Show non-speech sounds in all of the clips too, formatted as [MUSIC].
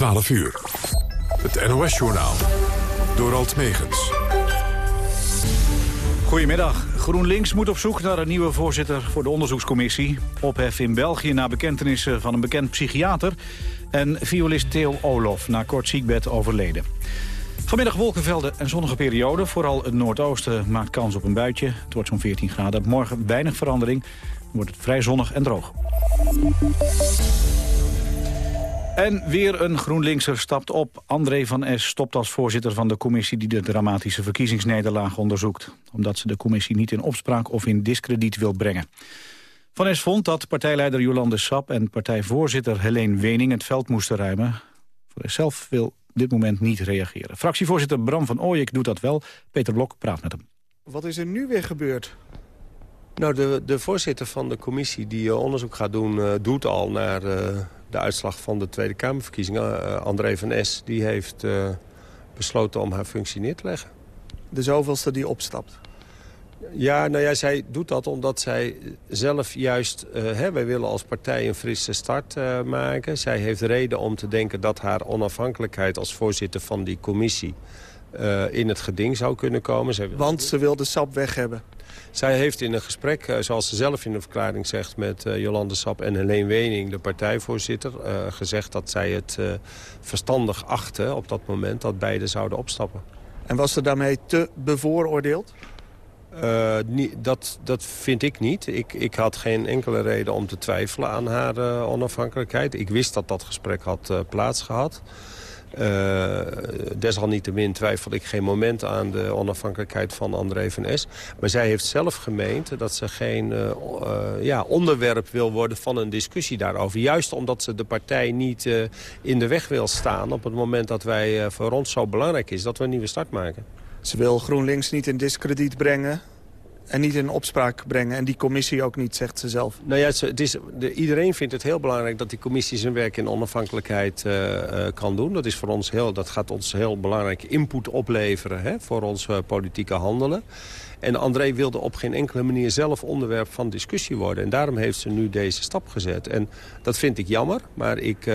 12 uur. Het NOS-journaal. Door Alt Megens. Goedemiddag. GroenLinks moet op zoek naar een nieuwe voorzitter voor de onderzoekscommissie. Ophef in België na bekentenissen van een bekend psychiater. En violist Theo Olof na kort ziekbed overleden. Vanmiddag wolkenvelden en zonnige periode. Vooral het noordoosten maakt kans op een buitje. Het wordt zo'n 14 graden. Morgen weinig verandering. Wordt het vrij zonnig en droog. En weer een GroenLinkser stapt op. André van S. stopt als voorzitter van de commissie... die de dramatische verkiezingsnederlaag onderzoekt. Omdat ze de commissie niet in opspraak of in discrediet wil brengen. Van S. vond dat partijleider Jolande Sap en partijvoorzitter Helene Wening... het veld moesten ruimen. Voor zelf wil op dit moment niet reageren. Fractievoorzitter Bram van Ooyek doet dat wel. Peter Blok praat met hem. Wat is er nu weer gebeurd? Nou, de, de voorzitter van de commissie die uh, onderzoek gaat doen... Uh, doet al naar uh, de uitslag van de Tweede Kamerverkiezingen. André van S. die heeft besloten om haar functie neer te leggen. De zoveelste die opstapt? Ja, nou ja, zij doet dat omdat zij zelf juist... hè, wij willen als partij een frisse start maken. Zij heeft reden om te denken dat haar onafhankelijkheid als voorzitter van die commissie... in het geding zou kunnen komen. Zij Want ze wil de sap weg hebben? Zij heeft in een gesprek, uh, zoals ze zelf in de verklaring zegt... met uh, Jolande Sap en Helene Wening, de partijvoorzitter... Uh, gezegd dat zij het verstandig achten op dat moment... dat beide zouden opstappen. En was ze daarmee te bevooroordeeld? Nie, dat, dat vind ik niet. Ik, ik had geen enkele reden om te twijfelen aan haar onafhankelijkheid. Ik wist dat dat gesprek had plaatsgehad. Uh, desalniettemin twijfel ik geen moment aan de onafhankelijkheid van André van S. Maar zij heeft zelf gemeend dat ze geen uh, uh, ja, onderwerp wil worden van een discussie daarover. Juist omdat ze de partij niet in de weg wil staan op het moment dat wij voor ons zo belangrijk is dat we een nieuwe start maken. Ze wil GroenLinks niet in discrediet brengen en niet in opspraak brengen. En die commissie ook niet, zegt ze zelf. Nou ja, het is, de, iedereen vindt het heel belangrijk dat die commissie zijn werk in onafhankelijkheid uh, uh, kan doen. Dat, is voor ons heel, dat gaat ons heel belangrijke input opleveren hè, voor ons uh, politieke handelen. En André wilde op geen enkele manier zelf onderwerp van discussie worden. En daarom heeft ze nu deze stap gezet. En dat vind ik jammer, maar ik...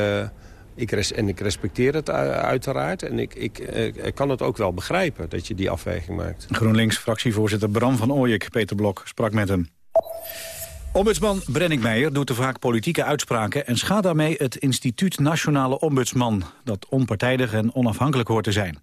Ik res en ik respecteer het uiteraard. En ik, ik, ik, kan het ook wel begrijpen dat je die afweging maakt. GroenLinks-fractievoorzitter Bram van Ooyek, Peter Blok, sprak met hem. Ombudsman Brennick Meijer doet te vaak politieke uitspraken... en schaadt daarmee het instituut Nationale Ombudsman... dat onpartijdig en onafhankelijk hoort te zijn.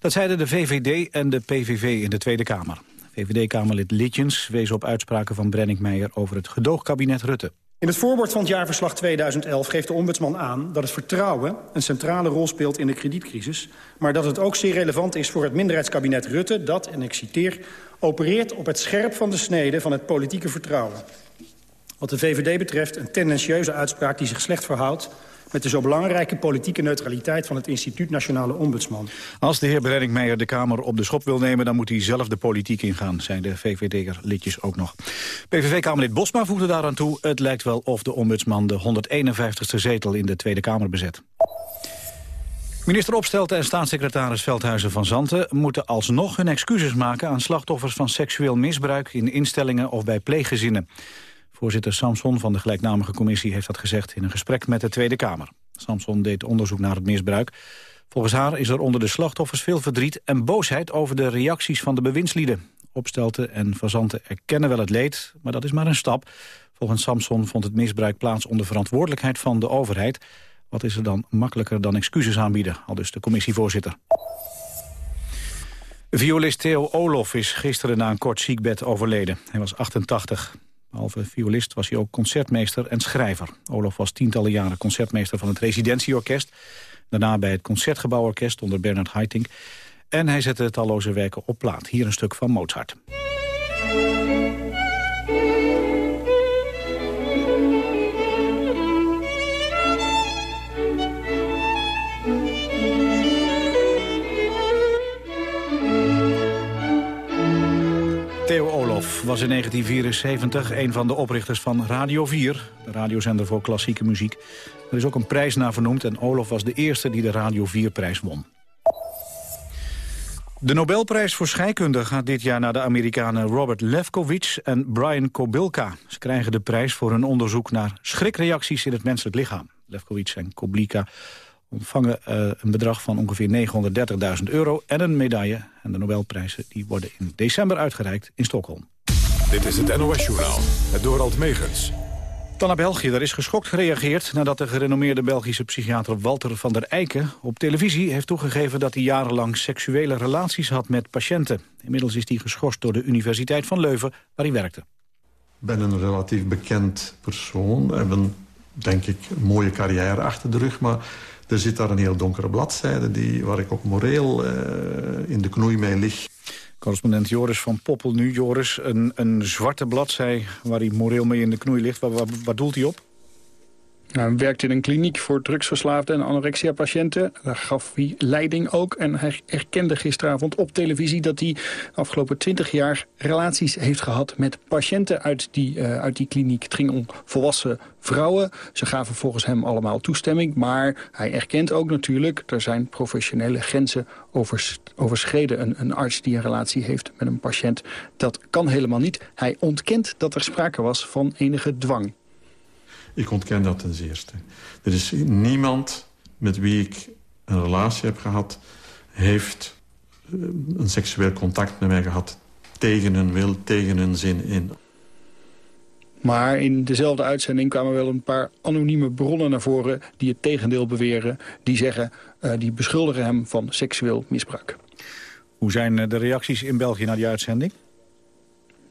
Dat zeiden de VVD en de PVV in de Tweede Kamer. VVD-Kamerlid Litjens wees op uitspraken van Brennick Meijer... over het gedoogkabinet Rutte. In het voorwoord van het jaarverslag 2011 geeft de ombudsman aan dat het vertrouwen een centrale rol speelt in de kredietcrisis, maar dat het ook zeer relevant is voor het minderheidskabinet Rutte dat, en ik citeer, opereert op het scherp van de snede van het politieke vertrouwen. Wat de VVD betreft een tendentieuze uitspraak die zich slecht verhoudt met de zo belangrijke politieke neutraliteit van het Instituut Nationale Ombudsman. Als de heer Brenninkmeijer de Kamer op de schop wil nemen... dan moet hij zelf de politiek ingaan, zijn de VVD'er lidjes ook nog. PVV-Kamerlid Bosma voegde daaraan toe... het lijkt wel of de ombudsman de 151ste zetel in de Tweede Kamer bezet. Minister Opstelten en staatssecretaris Veldhuizen van Zanten... moeten alsnog hun excuses maken aan slachtoffers van seksueel misbruik... in instellingen of bij pleeggezinnen. Voorzitter Samson van de gelijknamige commissie heeft dat gezegd in een gesprek met de Tweede Kamer. Samson deed onderzoek naar het misbruik. Volgens haar is er onder de slachtoffers veel verdriet en boosheid over de reacties van de bewindslieden. Opstelten en Fazanten erkennen wel het leed, maar dat is maar een stap. Volgens Samson vond het misbruik plaats onder verantwoordelijkheid van de overheid. Wat is er dan makkelijker dan excuses aanbieden, al dus de commissievoorzitter. Violist Theo Olof is gisteren na een kort ziekbed overleden. Hij was 88. Behalve violist was hij ook concertmeester en schrijver. Olof was tientallen jaren concertmeester van het Residentieorkest. Daarna bij het Concertgebouworkest onder Bernard Haitink. En hij zette talloze werken op plaat. Hier een stuk van Mozart. Was in 1974 een van de oprichters van Radio 4, de radiozender voor klassieke muziek. Er is ook een prijs naar vernoemd en Olof was de eerste die de Radio 4-prijs won. De Nobelprijs voor scheikunde gaat dit jaar naar de Amerikanen Robert Lefkowitz en Brian Kobilka. Ze krijgen de prijs voor hun onderzoek naar schrikreacties in het menselijk lichaam. Lefkowitz en Kobilka ontvangen uh, een bedrag van ongeveer 930.000 euro en een medaille. En de Nobelprijzen die worden in december uitgereikt in Stockholm. Dit is het NOS-journaal, het Dorald Megens. Dan naar België. Daar is geschokt gereageerd nadat de gerenommeerde Belgische psychiater Walter van der Eiken op televisie heeft toegegeven dat hij jarenlang seksuele relaties had met patiënten. Inmiddels is hij geschorst door de Universiteit van Leuven waar hij werkte. Ik ben een relatief bekend persoon. We hebben, denk ik, een mooie carrière achter de rug, maar er zit daar een heel donkere bladzijde die, waar ik ook moreel eh, in de knoei mee lig. Correspondent Joris van Poppel nu. Joris, een, een zwarte bladzij waar hij moreel mee in de knoei ligt. Waar, waar, waar doelt hij op? Hij werkte in een kliniek voor drugsverslaafden en anorexia-patiënten. Daar gaf hij leiding ook. En hij erkende gisteravond op televisie dat hij de afgelopen twintig jaar relaties heeft gehad met patiënten uit die, uh, uit die kliniek. Het ging om volwassen vrouwen. Ze gaven volgens hem allemaal toestemming. Maar hij erkent ook natuurlijk, er zijn professionele grenzen overs, overschreden. Een, een arts die een relatie heeft met een patiënt, dat kan helemaal niet. Hij ontkent dat er sprake was van enige dwang. Ik ontken dat ten zeerste. Er is niemand met wie ik een relatie heb gehad... heeft eh, een seksueel contact met mij gehad tegen hun wil, tegen hun zin in. Maar in dezelfde uitzending kwamen wel een paar anonieme bronnen naar voren... die het tegendeel beweren, die zeggen, uh, die beschuldigen hem van seksueel misbruik. Hoe zijn eh, de reacties in België naar die uitzending?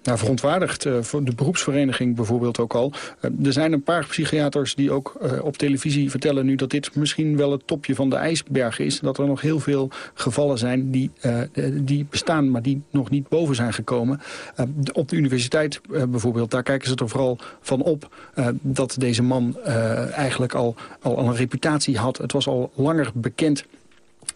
Nou, verontwaardigd. Uh, de beroepsvereniging bijvoorbeeld ook al. Uh, er zijn een paar psychiaters die ook uh, op televisie vertellen nu... dat dit misschien wel het topje van de ijsberg is. Dat er nog heel veel gevallen zijn die, die bestaan... maar die nog niet boven zijn gekomen. op de universiteit bijvoorbeeld, daar kijken ze er vooral van op... dat deze man eigenlijk al, al een reputatie had. Het was al langer bekend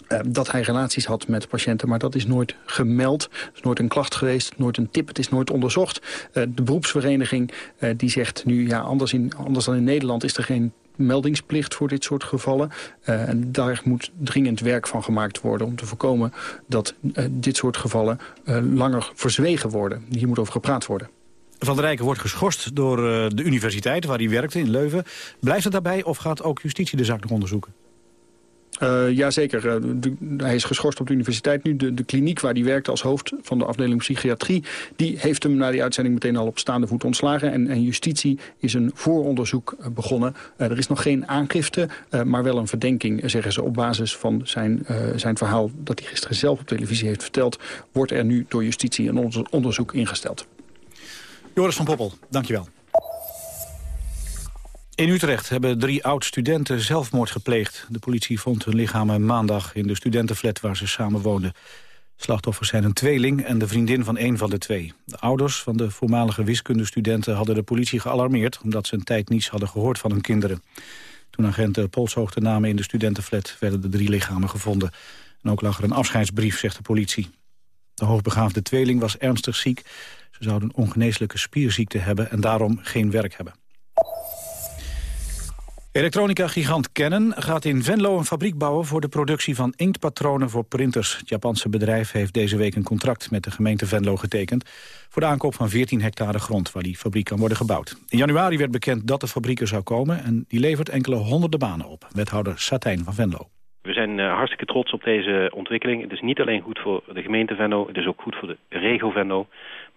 uh, dat hij relaties had met patiënten, maar dat is nooit gemeld. Het is nooit een klacht geweest, nooit een tip, het is nooit onderzocht. Uh, de beroepsvereniging uh, die zegt nu, ja, anders, in, anders dan in Nederland is er geen meldingsplicht voor dit soort gevallen. en daar moet dringend werk van gemaakt worden om te voorkomen dat dit soort gevallen langer verzwegen worden. Hier moet over gepraat worden. Van der Rijken wordt geschorst door de universiteit waar hij werkte in Leuven. Blijft het daarbij of gaat ook justitie de zaak nog onderzoeken? Uh, Jazeker, uh, hij is geschorst op de universiteit nu. De, kliniek waar hij werkte als hoofd van de afdeling psychiatrie... die heeft hem na die uitzending meteen al op staande voet ontslagen. En, en justitie is een vooronderzoek uh, begonnen. er is nog geen aangifte, maar wel een verdenking, zeggen ze... op basis van zijn, zijn verhaal dat hij gisteren zelf op televisie heeft verteld... wordt er nu door justitie een onderzoek ingesteld. Joris van Poppel, dankjewel. In Utrecht hebben drie oud-studenten zelfmoord gepleegd. De politie vond hun lichamen maandag in de studentenflat waar ze samen woonden. Slachtoffers zijn een tweeling en de vriendin van een van de twee. De ouders van de voormalige wiskundestudenten hadden de politie gealarmeerd... omdat ze een tijd niets hadden gehoord van hun kinderen. Toen agenten polshoogte namen in de studentenflat... werden de drie lichamen gevonden. En ook lag er een afscheidsbrief, zegt de politie. De hoogbegaafde tweeling was ernstig ziek. Ze zouden een ongeneeslijke spierziekte hebben en daarom geen werk hebben. Elektronica-gigant Canon gaat in Venlo een fabriek bouwen... voor de productie van inktpatronen voor printers. Het Japanse bedrijf heeft deze week een contract met de gemeente Venlo getekend... voor de aankoop van 14 hectare grond waar die fabriek kan worden gebouwd. In januari werd bekend dat de fabriek er zou komen... en die levert enkele honderden banen op. Wethouder Satijn van Venlo. We zijn uh, hartstikke trots op deze ontwikkeling. Het is niet alleen goed voor de gemeente Venlo, het is ook goed voor de regio Venlo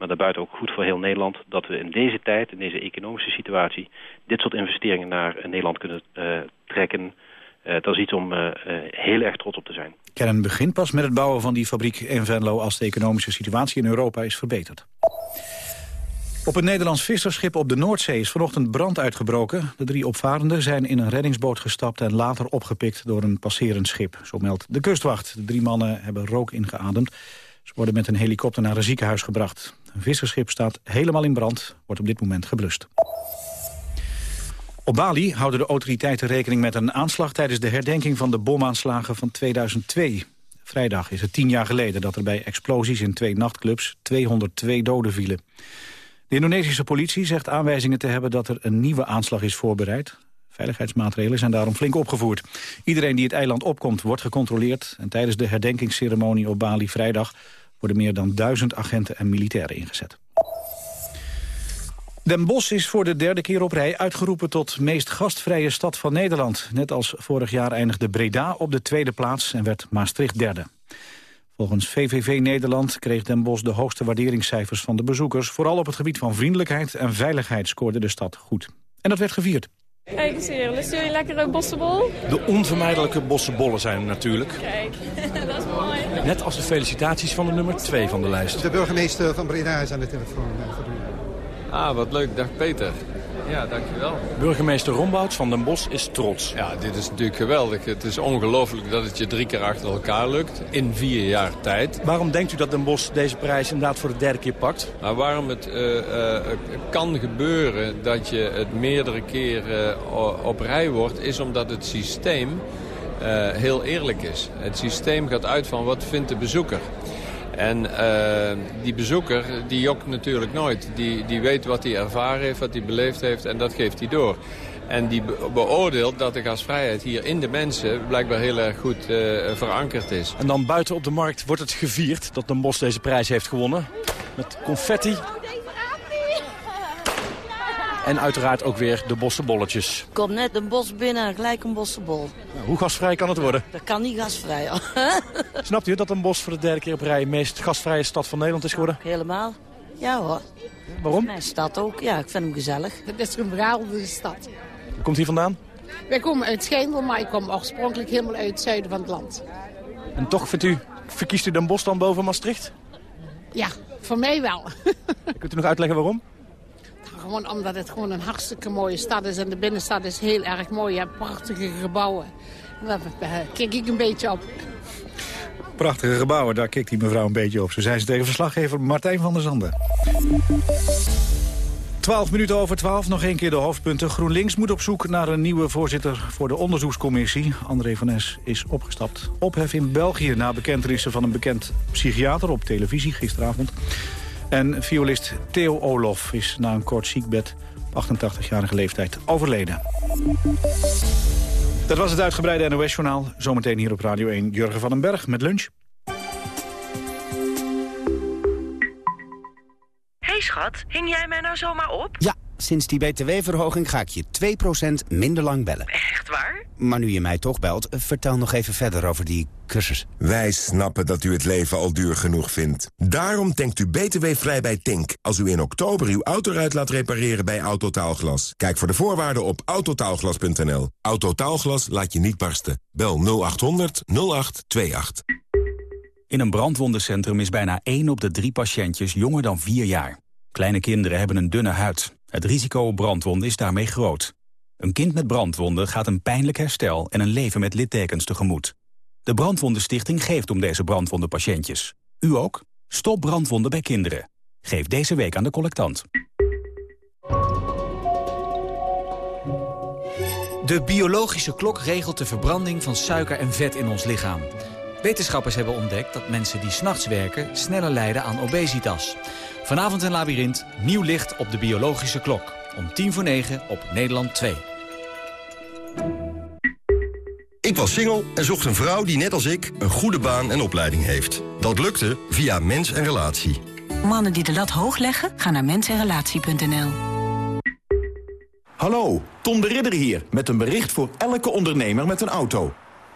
maar daarbuiten ook goed voor heel Nederland... dat we in deze tijd, in deze economische situatie... dit soort investeringen naar Nederland kunnen uh, trekken. Uh, dat is iets om heel erg trots op te zijn. Kern begint pas met het bouwen van die fabriek in Venlo... als de economische situatie in Europa is verbeterd. Op een Nederlands visserschip op de Noordzee is vanochtend brand uitgebroken. De drie opvarenden zijn in een reddingsboot gestapt en later opgepikt door een passerend schip. Zo meldt de kustwacht. De drie mannen hebben rook ingeademd. Ze worden met een helikopter naar een ziekenhuis gebracht. Een visserschip staat helemaal in brand, wordt op dit moment geblust. Op Bali houden de autoriteiten rekening met een aanslag... tijdens de herdenking van de bomaanslagen van 2002. Vrijdag is het tien jaar geleden dat er bij explosies in twee nachtclubs... 202 doden vielen. De Indonesische politie zegt aanwijzingen te hebben... dat er een nieuwe aanslag is voorbereid. Veiligheidsmaatregelen zijn daarom flink opgevoerd. Iedereen die het eiland opkomt wordt gecontroleerd... en tijdens de herdenkingsceremonie op Bali vrijdag worden meer dan duizend agenten en militairen ingezet. Den Bosch is voor de derde keer op rij uitgeroepen tot meest gastvrije stad van Nederland. Net als vorig jaar eindigde Breda op de tweede plaats en werd Maastricht derde. Volgens VVV Nederland kreeg Den Bosch de hoogste waarderingscijfers van de bezoekers. Vooral op het gebied van vriendelijkheid en veiligheid scoorde de stad goed. En dat werd gevierd. Kijk eens hier, lust jullie lekkere bossenbol? De onvermijdelijke bossenbollen zijn er natuurlijk. Kijk, [LAUGHS] dat is mooi. Net als de felicitaties van de nummer 2 van de lijst. De burgemeester van Breda is aan de telefoon. Ah, wat leuk. Dag Peter. Ja, dankjewel. Burgemeester Rombouts van Den Bosch is trots. Ja, dit is natuurlijk geweldig. Het is ongelooflijk dat het je drie keer achter elkaar lukt in vier jaar tijd. Waarom denkt u dat Den Bosch deze prijs inderdaad voor de derde keer pakt? Nou, waarom het uh, uh, kan gebeuren dat je het meerdere keren uh, op rij wordt... is omdat het systeem heel eerlijk is. Het systeem gaat uit van wat vindt de bezoeker. En uh, die bezoeker, die jokt natuurlijk nooit. Die, die weet wat hij ervaren heeft, wat hij beleefd heeft en dat geeft hij door. En die beoordeelt dat de gasvrijheid hier in de mensen blijkbaar heel erg goed uh, verankerd is. En dan buiten op de markt wordt het gevierd dat Den Bos deze prijs heeft gewonnen. Met confetti, en uiteraard ook weer de bossenbolletjes. Kom net een bos binnen en gelijk een bossenbol. Nou, hoe gasvrij kan het worden? Dat kan niet gasvrij. [LAUGHS] Snapt u dat een bos voor de derde keer op rij de meest gasvrije stad van Nederland is geworden? Helemaal. Ja hoor. Waarom? Mijn stad ook. Ja, ik vind hem gezellig. Het is een verhaalde stad. Waar komt hij vandaan? Wij komen uit Schijndel, maar ik kom oorspronkelijk helemaal uit het zuiden van het land. En toch vindt u, verkiest u Den Bosch dan boven Maastricht? Ja, voor mij wel. [LAUGHS] Kunt u nog uitleggen waarom? Gewoon omdat het gewoon een hartstikke mooie stad is. En de binnenstad is heel erg mooi. Je hebt prachtige gebouwen. Daar kijk ik een beetje op. Prachtige gebouwen, daar kijkt die mevrouw een beetje op. Zo zijn ze tegen verslaggever Martijn van der Zanden. 12 minuten over 12, nog één keer de hoofdpunten. GroenLinks moet op zoek naar een nieuwe voorzitter voor de onderzoekscommissie. André van Es is opgestapt. Ophef in België na bekentenissen van een bekend psychiater op televisie gisteravond. En violist Theo Olof is na een kort ziekbed op 88-jarige leeftijd overleden. Dat was het uitgebreide NOS-journaal. Zometeen hier op Radio 1 Jurgen van den Berg met lunch. Hey schat, hing jij mij nou zomaar op? Ja, sinds die btw-verhoging ga ik je 2% minder lang bellen. Echt waar? Maar nu je mij toch belt, vertel nog even verder over die cursus. Wij snappen dat u het leven al duur genoeg vindt. Daarom denkt u btw-vrij bij Tink. Als u in oktober uw autoruit laat repareren bij Autotaalglas. Kijk voor de voorwaarden op autotaalglas.nl. Autotaalglas laat je niet barsten. Bel 0800 0828. In een brandwondencentrum is bijna 1 op de 3 patiëntjes jonger dan 4 jaar. Kleine kinderen hebben een dunne huid. Het risico op brandwonden is daarmee groot. Een kind met brandwonden gaat een pijnlijk herstel en een leven met littekens tegemoet. De Brandwondenstichting geeft om deze brandwondenpatiëntjes. U ook? Stop brandwonden bij kinderen. Geef deze week aan de collectant. De biologische klok regelt de verbranding van suiker en vet in ons lichaam. Wetenschappers hebben ontdekt dat mensen die s'nachts werken... sneller lijden aan obesitas. Vanavond in Labyrinth, nieuw licht op de biologische klok. Om tien voor negen op Nederland 2. Ik was single en zocht een vrouw die net als ik een goede baan en opleiding heeft. Dat lukte via Mens en Relatie. Mannen die de lat hoog leggen, gaan naar mensenrelatie.nl. Hallo, Tom de Ridder hier, met een bericht voor elke ondernemer met een auto.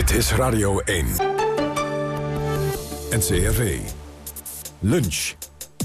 Dit is Radio 1. NCRV. Lunch.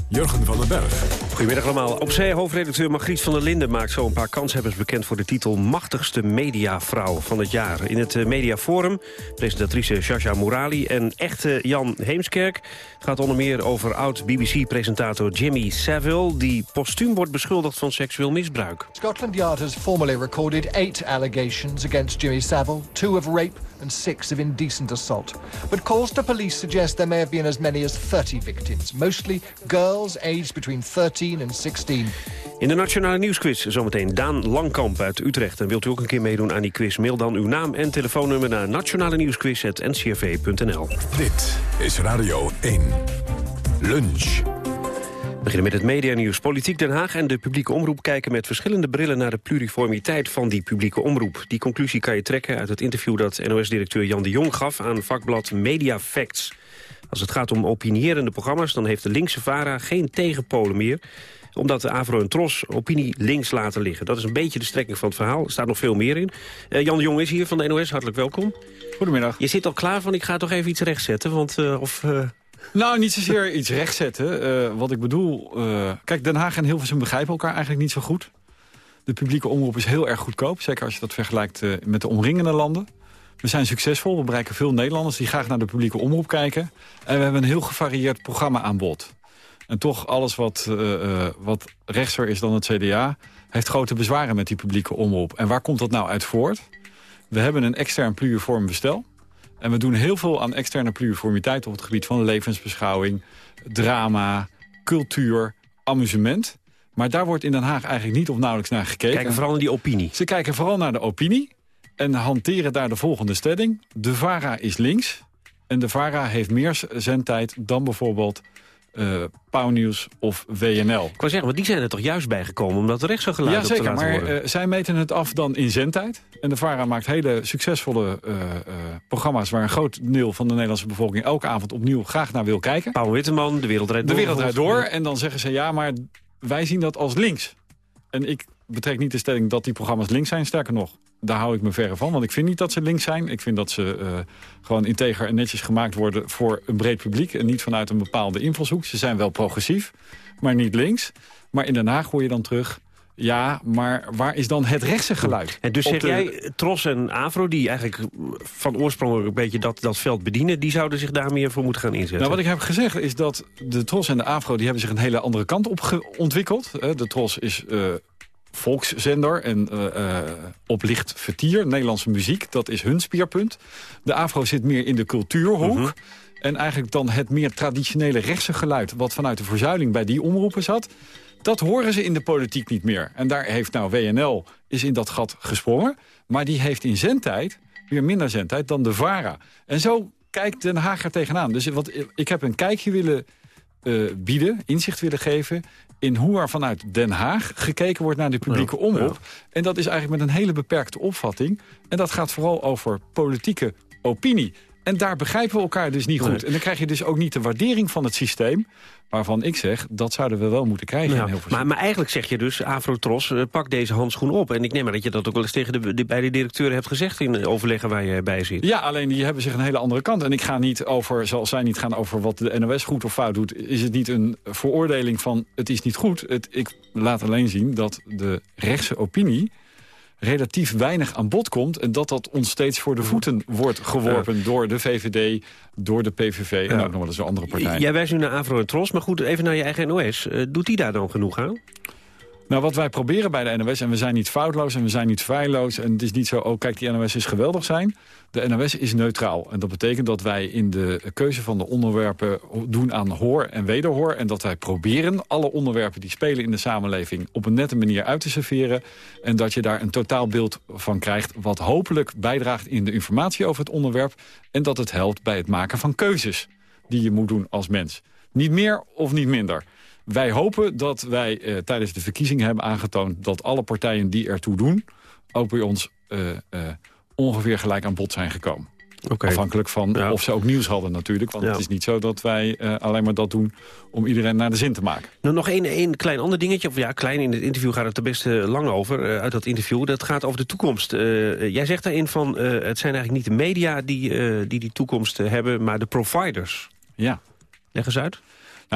Jurgen van den Berg. Goedemiddag allemaal. Opzij hoofdredacteur Margriet van der Linden maakt zo een paar kanshebbers bekend voor de titel Machtigste Mediavrouw van het jaar. In het eh, Mediaforum presentatrice Shasha Mourali en echte Jan Heemskerk gaat onder meer over oud-BBC-presentator Jimmy Savile die postuum wordt beschuldigd van seksueel misbruik. Scotland Yard has formally recorded eight allegations against Jimmy Savile, two of rape and six of indecent assault. But calls to police suggest there may have been as many as 30 victims, mostly girls aged between 13 and 16. In de Nationale Nieuwsquiz zometeen Daan Langkamp uit Utrecht. En wilt u ook een keer meedoen aan die quiz? Mail dan uw naam en telefoonnummer naar nationale nieuwsquiz.ncrv.nl. Dit is Radio 1. Lunch. We beginnen met het medianieuws. Politiek Den Haag en de publieke omroep kijken met verschillende brillen naar de pluriformiteit van die publieke omroep. Die conclusie kan je trekken uit het interview dat NOS-directeur Jan de Jong gaf aan vakblad Media Facts. Als het gaat om opinierende programma's, dan heeft de linkse VARA geen tegenpolen meer omdat de Avro en Tros opinie links laten liggen. Dat is een beetje de strekking van het verhaal. Er staat nog veel meer in. Uh, Jan de Jong is hier van de NOS. Hartelijk welkom. Goedemiddag. Je zit al klaar van, ik ga toch even iets rechtzetten. Want, uh, of, uh... Nou, niet zozeer iets rechtzetten. wat ik bedoel... kijk, Den Haag en Hilversum begrijpen elkaar eigenlijk niet zo goed. De publieke omroep is heel erg goedkoop. Zeker als je dat vergelijkt met de omringende landen. We zijn succesvol. We bereiken veel Nederlanders die graag naar de publieke omroep kijken. En we hebben een heel gevarieerd programma aan bod. En toch alles wat, uh, wat rechtser is dan het CDA... heeft grote bezwaren met die publieke omroep. En waar komt dat nou uit voort? We hebben een extern pluriform bestel. En we doen heel veel aan externe pluriformiteit... op het gebied van levensbeschouwing, drama, cultuur, amusement. Maar daar wordt in Den Haag eigenlijk niet of nauwelijks naar gekeken. Kijken vooral naar die opinie. Ze kijken vooral naar de opinie en hanteren daar de volgende stelling. De VARA is links en de VARA heeft meer zendtijd dan bijvoorbeeld uh, Pauwnieuws of WNL. Ik wou zeggen, want die zijn er toch juist bijgekomen... omdat er rechts zo geluid ja, zeker, maar worden. Uh, zij meten het af dan in zendtijd. En de VARA maakt hele succesvolle uh, programma's... waar een groot deel van de Nederlandse bevolking... elke avond opnieuw graag naar wil kijken. Pauw Witteman, De Wereld Rijdt Door. De Wereld Rijdt Door. En dan zeggen ze, ja, maar wij zien dat als links. En ik betrek niet de stelling dat die programma's links zijn. Sterker nog, daar hou ik me verre van. Want ik vind niet dat ze links zijn. Ik vind dat ze uh, gewoon integer en netjes gemaakt worden voor een breed publiek. En niet vanuit een bepaalde invalshoek. Ze zijn wel progressief, maar niet links. Maar in Den Haag hoor je dan terug... Ja, maar waar is dan het rechtse geluid? En dus zeg de... jij, Tros en Avro, die eigenlijk van oorsprong een beetje dat, dat veld bedienen... die zouden zich daar meer voor moeten gaan inzetten? Nou, wat ik heb gezegd is dat de Tros en de Avro... die hebben zich een hele andere kant op ontwikkeld. De Tros is... Uh, volkszender en uh, uh, oplicht vertier, Nederlandse muziek. Dat is hun speerpunt. De AVRO zit meer in de cultuurhoek. -huh. En eigenlijk dan het meer traditionele rechtse geluid... wat vanuit de verzuiling bij die omroepen zat... dat horen ze in de politiek niet meer. En daar heeft nou WNL is in dat gat gesprongen. Maar die heeft in zendtijd weer minder zendtijd dan de VARA. En zo kijkt Den Haag er tegenaan. Dus wat, ik heb een kijkje willen uh, bieden, inzicht willen geven in hoe er vanuit Den Haag gekeken wordt naar de publieke omroep. En dat is eigenlijk met een hele beperkte opvatting. En dat gaat vooral over politieke opinie. En daar begrijpen we elkaar dus niet goed. Nee. En dan krijg je dus ook niet de waardering van het systeem... waarvan ik zeg, dat zouden we wel moeten krijgen. Ja, in heel maar, maar eigenlijk zeg je dus, Afrotros, uh, pak deze handschoen op. En ik neem maar dat je dat ook wel eens tegen de, de, bij de directeuren hebt gezegd... in overleggen waar je bij zit. Ja, alleen die hebben zich een hele andere kant. En ik ga niet over, zoals zij niet gaan over wat de NOS goed of fout doet... is het niet een veroordeling van het is niet goed. Het, ik laat alleen zien dat de rechtse opinie relatief weinig aan bod komt... en dat dat ons steeds voor de voeten wordt geworpen... Door de VVD, door de PVV en ook nog wel eens door andere partijen. Jij wijst nu naar Avro en Tros, maar goed, even naar je eigen NOS. Uh, doet die daar dan genoeg aan? Nou, wat wij proberen bij de NOS, en we zijn niet foutloos en we zijn niet feilloos... en het is niet zo, oh kijk, die NOS is geweldig zijn. De NOS is neutraal. En dat betekent dat wij in de keuze van de onderwerpen doen aan hoor en wederhoor... en dat wij proberen alle onderwerpen die spelen in de samenleving... op een nette manier uit te serveren. En dat je daar een totaalbeeld van krijgt... wat hopelijk bijdraagt in de informatie over het onderwerp... en dat het helpt bij het maken van keuzes die je moet doen als mens. Niet meer of niet minder. Wij hopen dat wij uh, tijdens de verkiezingen hebben aangetoond... dat alle partijen die ertoe doen, ook bij ons uh, uh, ongeveer gelijk aan bod zijn gekomen. Okay. Afhankelijk van ja. of ze ook nieuws hadden natuurlijk. Want ja. het is niet zo dat wij alleen maar dat doen om iedereen naar de zin te maken. Nou, nog één, één klein ander dingetje. Of ja, klein in het interview gaat het er best lang over. uit dat interview. Dat gaat over de toekomst. jij zegt daarin van het zijn eigenlijk niet de media die die, die toekomst hebben, maar de providers. Ja. Leg eens uit.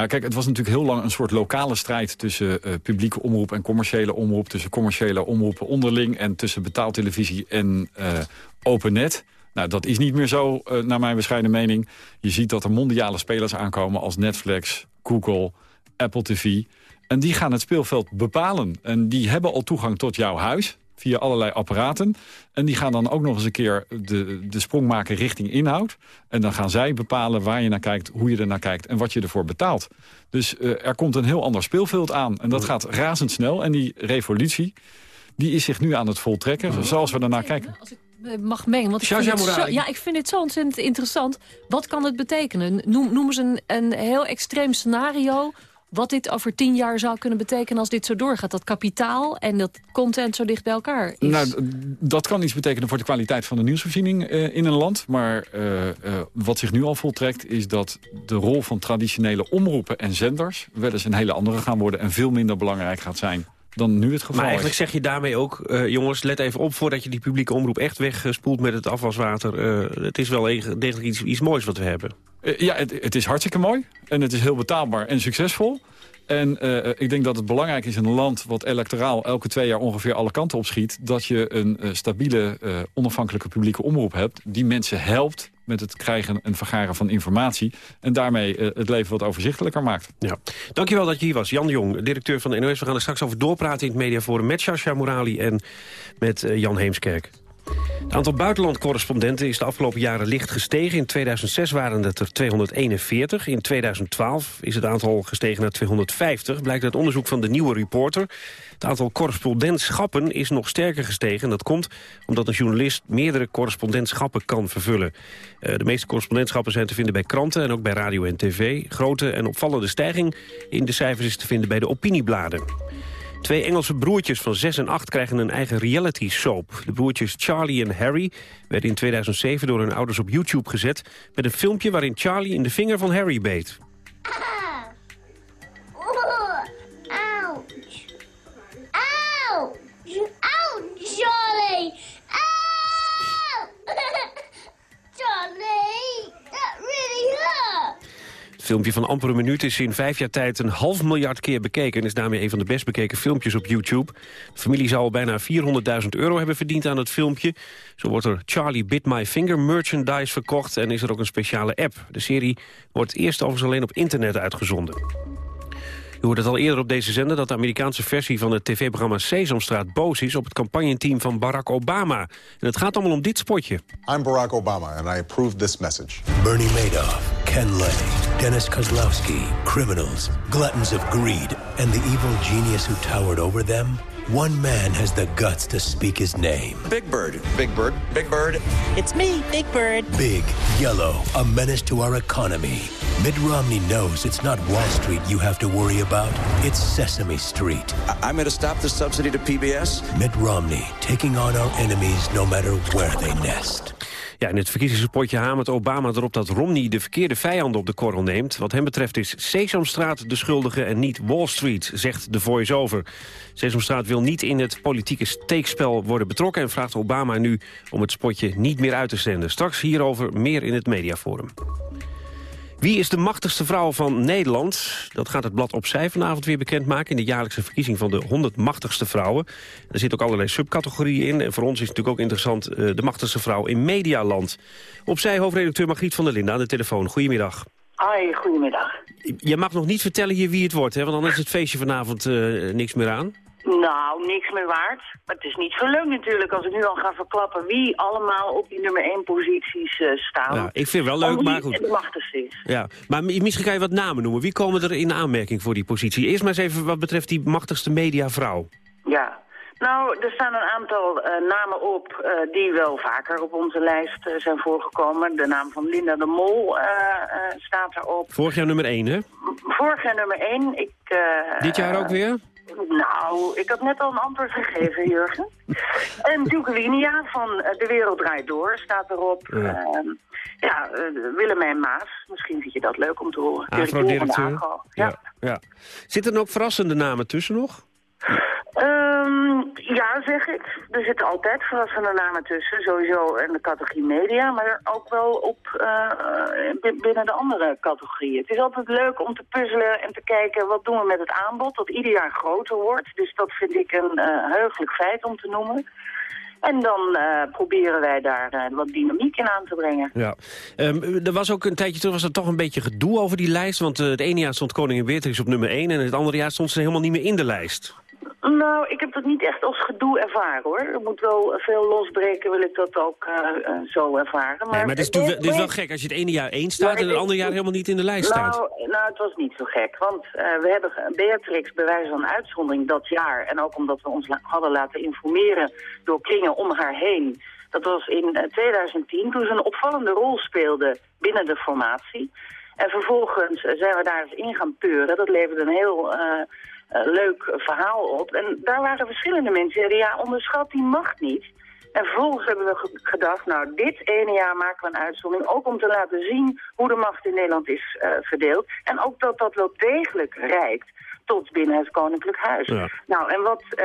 Nou, kijk, het was natuurlijk heel lang een soort lokale strijd... tussen uh, publieke omroep en commerciële omroep... tussen commerciële omroepen onderling... en tussen betaaltelevisie en uh, open net. Nou, dat is niet meer zo, uh, naar mijn bescheiden mening. Je ziet dat er mondiale spelers aankomen als Netflix, Google, Apple TV... En die gaan het speelveld bepalen. En die hebben al toegang tot jouw huis via allerlei apparaten. En die gaan dan ook nog eens een keer de, de sprong maken richting inhoud. En dan gaan zij bepalen waar je naar kijkt, hoe je er naar kijkt... en wat je ervoor betaalt. Dus uh, er komt een heel ander speelveld aan. En dat gaat razendsnel. En die revolutie die is zich nu aan het voltrekken, zoals we daarnaar kijken mag mengen. Want ik vind, het zo, ja, ik vind het zo ontzettend interessant. Wat kan het betekenen? Noem, noem eens een, een heel extreem scenario wat dit over tien jaar zou kunnen betekenen als dit zo doorgaat. Dat kapitaal en dat content zo dicht bij elkaar is. Nou, dat kan iets betekenen voor de kwaliteit van de nieuwsvoorziening uh, in een land. Maar uh, uh, wat zich nu al voltrekt is dat de rol van traditionele omroepen en zenders... wel eens een hele andere gaan worden en veel minder belangrijk gaat zijn dan nu het geval Maar eigenlijk zeg je daarmee ook, uh, jongens, let even op... voordat je die publieke omroep echt wegspoelt met het afwaswater. Uh, het is wel degelijk iets, iets moois wat we hebben. Uh, ja, het, het, is hartstikke mooi. En het is heel betaalbaar en succesvol. En ik denk dat het belangrijk is in een land wat electoraal elke twee jaar ongeveer alle kanten opschiet... dat je een stabiele, onafhankelijke publieke omroep hebt... die mensen helpt met het krijgen en vergaren van informatie... en daarmee het leven wat overzichtelijker maakt. Ja. Dankjewel dat je hier was. Jan Jong, directeur van de NOS. We gaan er straks over doorpraten in het mediaforum... met Sascha Morali en met Jan Heemskerk. Het aantal buitenlandcorrespondenten is de afgelopen jaren licht gestegen. In 2006 waren het er 241. In 2012 is het aantal gestegen naar 250. Blijkt uit onderzoek van de Nieuwe Reporter. Het aantal correspondentschappen is nog sterker gestegen. Dat komt omdat een journalist meerdere correspondentschappen kan vervullen. Uh, de meeste correspondentschappen zijn te vinden bij kranten en ook bij radio en tv. Grote en opvallende stijging in de cijfers is te vinden bij de opiniebladen. Twee Engelse broertjes van 6 en 8 krijgen een eigen reality soap. De broertjes Charlie en Harry werden in 2007 door hun ouders op YouTube gezet... met een filmpje waarin Charlie in de vinger van Harry beet. Charlie! Filmpje van amper een minuut is in vijf jaar tijd een half miljard keer bekeken... en is daarmee een van de best bekeken filmpjes op YouTube. De familie zou al bijna 400.000 euro hebben verdiend aan het filmpje. Zo wordt er Charlie Bit My Finger merchandise verkocht... en is er ook een speciale app. De serie wordt eerst overigens alleen op internet uitgezonden. U hoorde het al eerder op deze zender dat de Amerikaanse versie van het tv-programma Sesamstraat boos is op het campagneteam van Barack Obama. En het gaat allemaal om dit spotje. I'm Barack Obama and I approve this message. Bernie Madoff, Ken Lay, Dennis Kozlowski, criminals, gluttons of greed, and the evil genius who towered over them. One man has the guts to speak his name. Big Bird. Big Bird. Big Bird. It's me, Big Bird. Big, yellow, a menace to our economy. Mitt Romney knows it's not Wall Street you have to worry about. It's Sesame Street. I- I'm going to stop the subsidy to PBS. Mitt Romney, taking on our enemies no matter where they nest. Ja, in het verkiezingspotje hamert Obama erop dat Romney de verkeerde vijanden op de korrel neemt. Wat hem betreft is Sesamstraat de schuldige en niet Wall Street, zegt de voice-over. Sesamstraat wil niet in het politieke steekspel worden betrokken... en vraagt Obama nu om het spotje niet meer uit te zenden. Straks hierover meer in het mediaforum. Wie is de machtigste vrouw van Nederland? Dat gaat het blad Opzij vanavond weer bekendmaken... in de jaarlijkse verkiezing van de 100 machtigste vrouwen. Er zitten ook allerlei subcategorieën in. En voor ons is natuurlijk ook interessant uh, de machtigste vrouw in Medialand. Opzij hoofdredacteur Margriet van der Linden aan de telefoon. Goedemiddag. Hoi, goedemiddag. Je mag nog niet vertellen hier wie het wordt, hè? want dan is het feestje vanavond uh, niks meer aan. Nou, niks meer waard. Maar het is niet zo leuk natuurlijk als ik nu al ga verklappen wie allemaal op die nummer 1 posities uh, staan. Ja, ik vind het wel leuk, maar goed. de machtigste is. Ja, maar misschien kan je wat namen noemen. Wie komen er in aanmerking voor die positie? Eerst maar eens even wat betreft die machtigste mediavrouw. Ja, nou, er staan een aantal uh, namen op uh, die wel vaker op onze lijst uh, zijn voorgekomen. De naam van Linda de Mol staat erop. Vorig jaar nummer 1, hè? Vorig jaar nummer 1. Ik, Dit jaar ook weer? Nou, ik had net al een antwoord gegeven, [LAUGHS] Jurgen. en Duke Linia van De Wereld Draait Door staat erop. Ja, uh, ja uh, Willemijn Maas, misschien vind je dat leuk om te horen. Afro-directeur. Ja. ja. Ja. Zitten er ook verrassende namen tussen nog? Um, ja, zeg ik. Er zitten altijd verrassende namen tussen, sowieso in de categorie media, maar ook wel op uh, binnen de andere categorieën. Het is altijd leuk om te puzzelen en te kijken wat doen we met het aanbod, dat ieder jaar groter wordt. Dus dat vind ik een uh, heugelijk feit om te noemen. En dan proberen wij daar wat dynamiek in aan te brengen. Ja. Um, er was ook een tijdje terug was er toch een beetje gedoe over die lijst. Want het ene jaar stond koningin Beatrix op nummer 1... en het andere jaar stond ze helemaal niet meer in de lijst. Nou, ik heb dat niet echt als gedoe ervaren, hoor. Er moet wel veel losbreken, wil ik dat ook uh, uh, zo ervaren. Maar, nee, maar het is, het is wel gek als je het ene jaar één staat... en het andere jaar helemaal niet in de lijst nou, staat. Nou, het was niet zo gek. Want uh, we hebben Beatrix bij wijze van uitzondering dat jaar... en ook omdat we ons la hadden laten informeren door kringen om haar heen... dat was in 2010, toen ze een opvallende rol speelde binnen de formatie... En vervolgens zijn we daar eens in gaan peuren. Dat leverde een heel uh, leuk verhaal op. En daar waren verschillende mensen die zeiden, ja, onderschat die macht niet. En vervolgens hebben we gedacht, nou, dit ene jaar maken we een uitzondering... ook om te laten zien hoe de macht in Nederland is uh, verdeeld. En ook dat dat wel degelijk reikt tot binnen het Koninklijk Huis. Ja. Nou, en wat uh,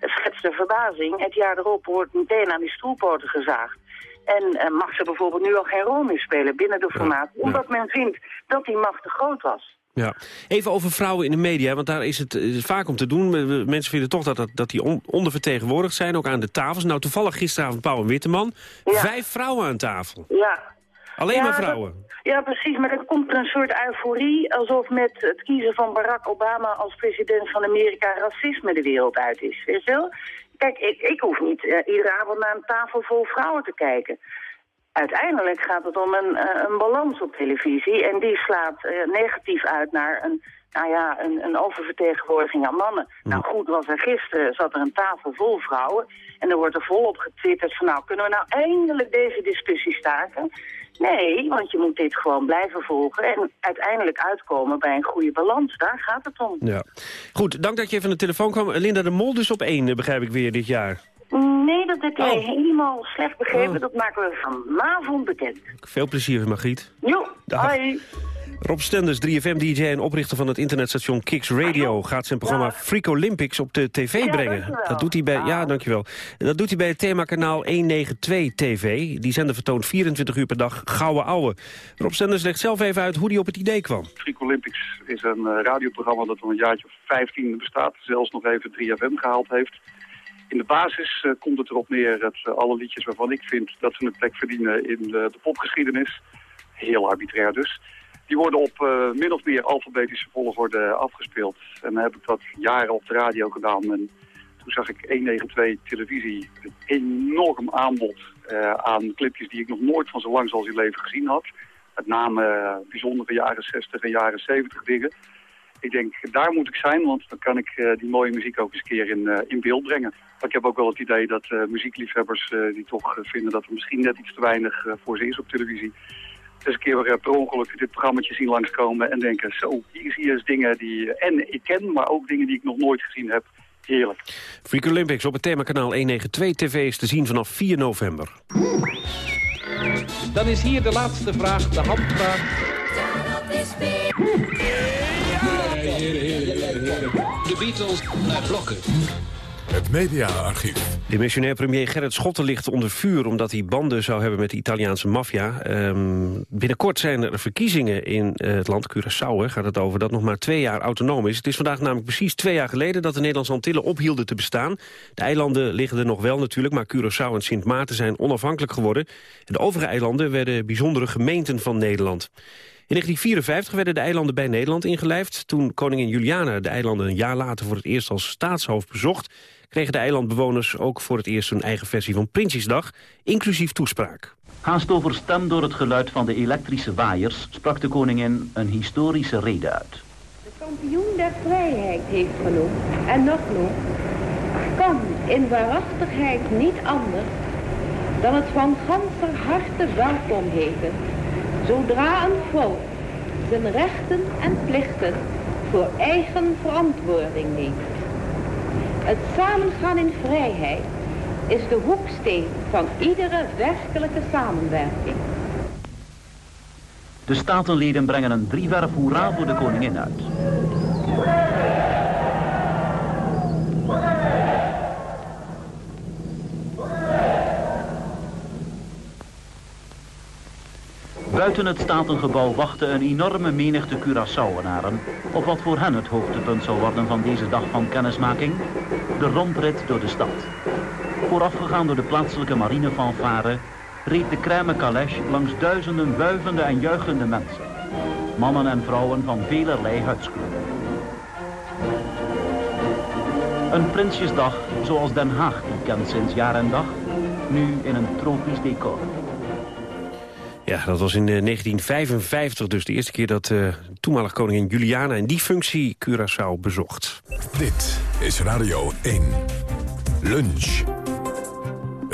schetst de verbazing? Het jaar erop wordt meteen aan die stoelpoten gezaagd. En uh, mag ze bijvoorbeeld nu al geen rol meer spelen binnen de formatie... Ja. omdat men vindt dat die macht te groot was. Ja, even over vrouwen in de media, want daar is het, het vaak om te doen. Mensen vinden toch dat, dat, dat die on, ondervertegenwoordigd zijn, ook aan de tafels. Nou, toevallig gisteravond Pauw en Witteman. Ja. Vijf vrouwen aan tafel. Ja. Alleen ja, maar vrouwen. Dat, ja, precies. Maar er komt er een soort euforie, alsof met het kiezen van Barack Obama als president van Amerika racisme de wereld uit is. Weet je wel? Kijk, ik, ik hoef niet uh, iedere avond naar een tafel vol vrouwen te kijken uiteindelijk gaat het om een, een balans op televisie. En die slaat uh, negatief uit naar een, nou ja, een, een oververtegenwoordiging aan mannen. Mm. Nou goed, was er gisteren, zat er een tafel vol vrouwen. En er wordt er volop getwitterd van nou, kunnen we nou eindelijk deze discussie staken? Nee, want je moet dit gewoon blijven volgen en uiteindelijk uitkomen bij een goede balans. Daar gaat het om. Ja. Goed, dank dat je even aan de telefoon kwam. Linda de Mol dus op één, begrijp ik weer dit jaar. Nee, dat heb jij oh. helemaal slecht begrepen. Oh. Dat maken we vanavond bekend. Veel plezier, Margriet. Jo, hoi. Rob Stenders, 3FM-dj en oprichter van het internetstation Kicks Radio... gaat zijn programma. Freak Olympics op de tv ja, brengen. Dat doet hij bij, ja, dankjewel. Dat doet hij bij het themakanaal 192 TV. Die zender vertoont 24 uur per dag Gouden Ouwe. Rob Stenders legt zelf even uit hoe hij op het idee kwam. Freak Olympics is een uh, radioprogramma dat al een jaartje of 15 bestaat. Zelfs nog even 3FM gehaald heeft. In de basis uh, komt het erop neer dat uh, alle liedjes waarvan ik vind dat ze een plek verdienen in de, de popgeschiedenis, heel arbitrair dus, die worden op min of meer alfabetische volgorde afgespeeld. En dan heb ik dat jaren op de radio gedaan en toen zag ik 192 televisie, een enorm aanbod aan clipjes die ik nog nooit van zo lang als in leven gezien had. Met name bijzondere jaren 60 en jaren 70 dingen. Ik denk, daar moet ik zijn, want dan kan ik uh, die mooie muziek ook eens een keer in, uh, in beeld brengen. Maar ik heb ook wel het idee dat uh, muziekliefhebbers die toch vinden dat er misschien net iets te weinig voor ze is op televisie... eens een keer per ongeluk dit programma zien langskomen en denken... zo, hier zie je eens dingen die en ik ken, maar ook dingen die ik nog nooit gezien heb. Heerlijk. Freak Olympics op het themakanaal 192 TV is te zien vanaf 4 november. Dan is hier de laatste vraag, de handvraag. De Beatles naar blokken. Het mediaarchief. Dimensionair premier Gerrit Schotten ligt onder vuur... omdat hij banden zou hebben met de Italiaanse maffia. Um, binnenkort zijn er verkiezingen in uh, het land Curaçao. Gaat het over dat nog maar twee jaar autonoom is. Het is vandaag namelijk precies twee jaar geleden... dat de Nederlandse Antillen ophielden te bestaan. De eilanden liggen er nog wel natuurlijk... maar Curaçao en Sint Maarten zijn onafhankelijk geworden. de overige eilanden werden bijzondere gemeenten van Nederland. In 1954 werden de eilanden bij Nederland ingelijfd. Toen koningin Juliana de eilanden een jaar later voor het eerst als staatshoofd bezocht... kregen de eilandbewoners ook voor het eerst een eigen versie van Prinsjesdag, inclusief toespraak. Haast overstemd door het geluid van de elektrische waaiers... sprak de koningin een historische rede uit. De kampioen der vrijheid heeft genoemd, en nog nog... kan in waarachtigheid niet anders dan het van ganser harte welkom heten Zodra een volk zijn rechten en plichten voor eigen verantwoording neemt. Het samengaan in vrijheid is de hoeksteen van iedere werkelijke samenwerking. De statenleden brengen een driewerf hoera voor de koningin uit. Buiten het Statengebouw wachtte een enorme menigte Curaçaoenaren op wat voor hen het hoogtepunt zou worden van deze dag van kennismaking, de rondrit door de stad. Voorafgegaan door de plaatselijke marinefanfare reed de crème calèche langs duizenden wuivende en juichende mensen. Mannen en vrouwen van velerlei huidskleuren. Een Prinsjesdag zoals Den Haag die kent sinds jaar en dag, nu in een tropisch decor. Ja, dat was in 1955 dus de eerste keer dat uh, toenmalig koningin Juliana in die functie Curaçao bezocht. Dit is Radio 1. Lunch.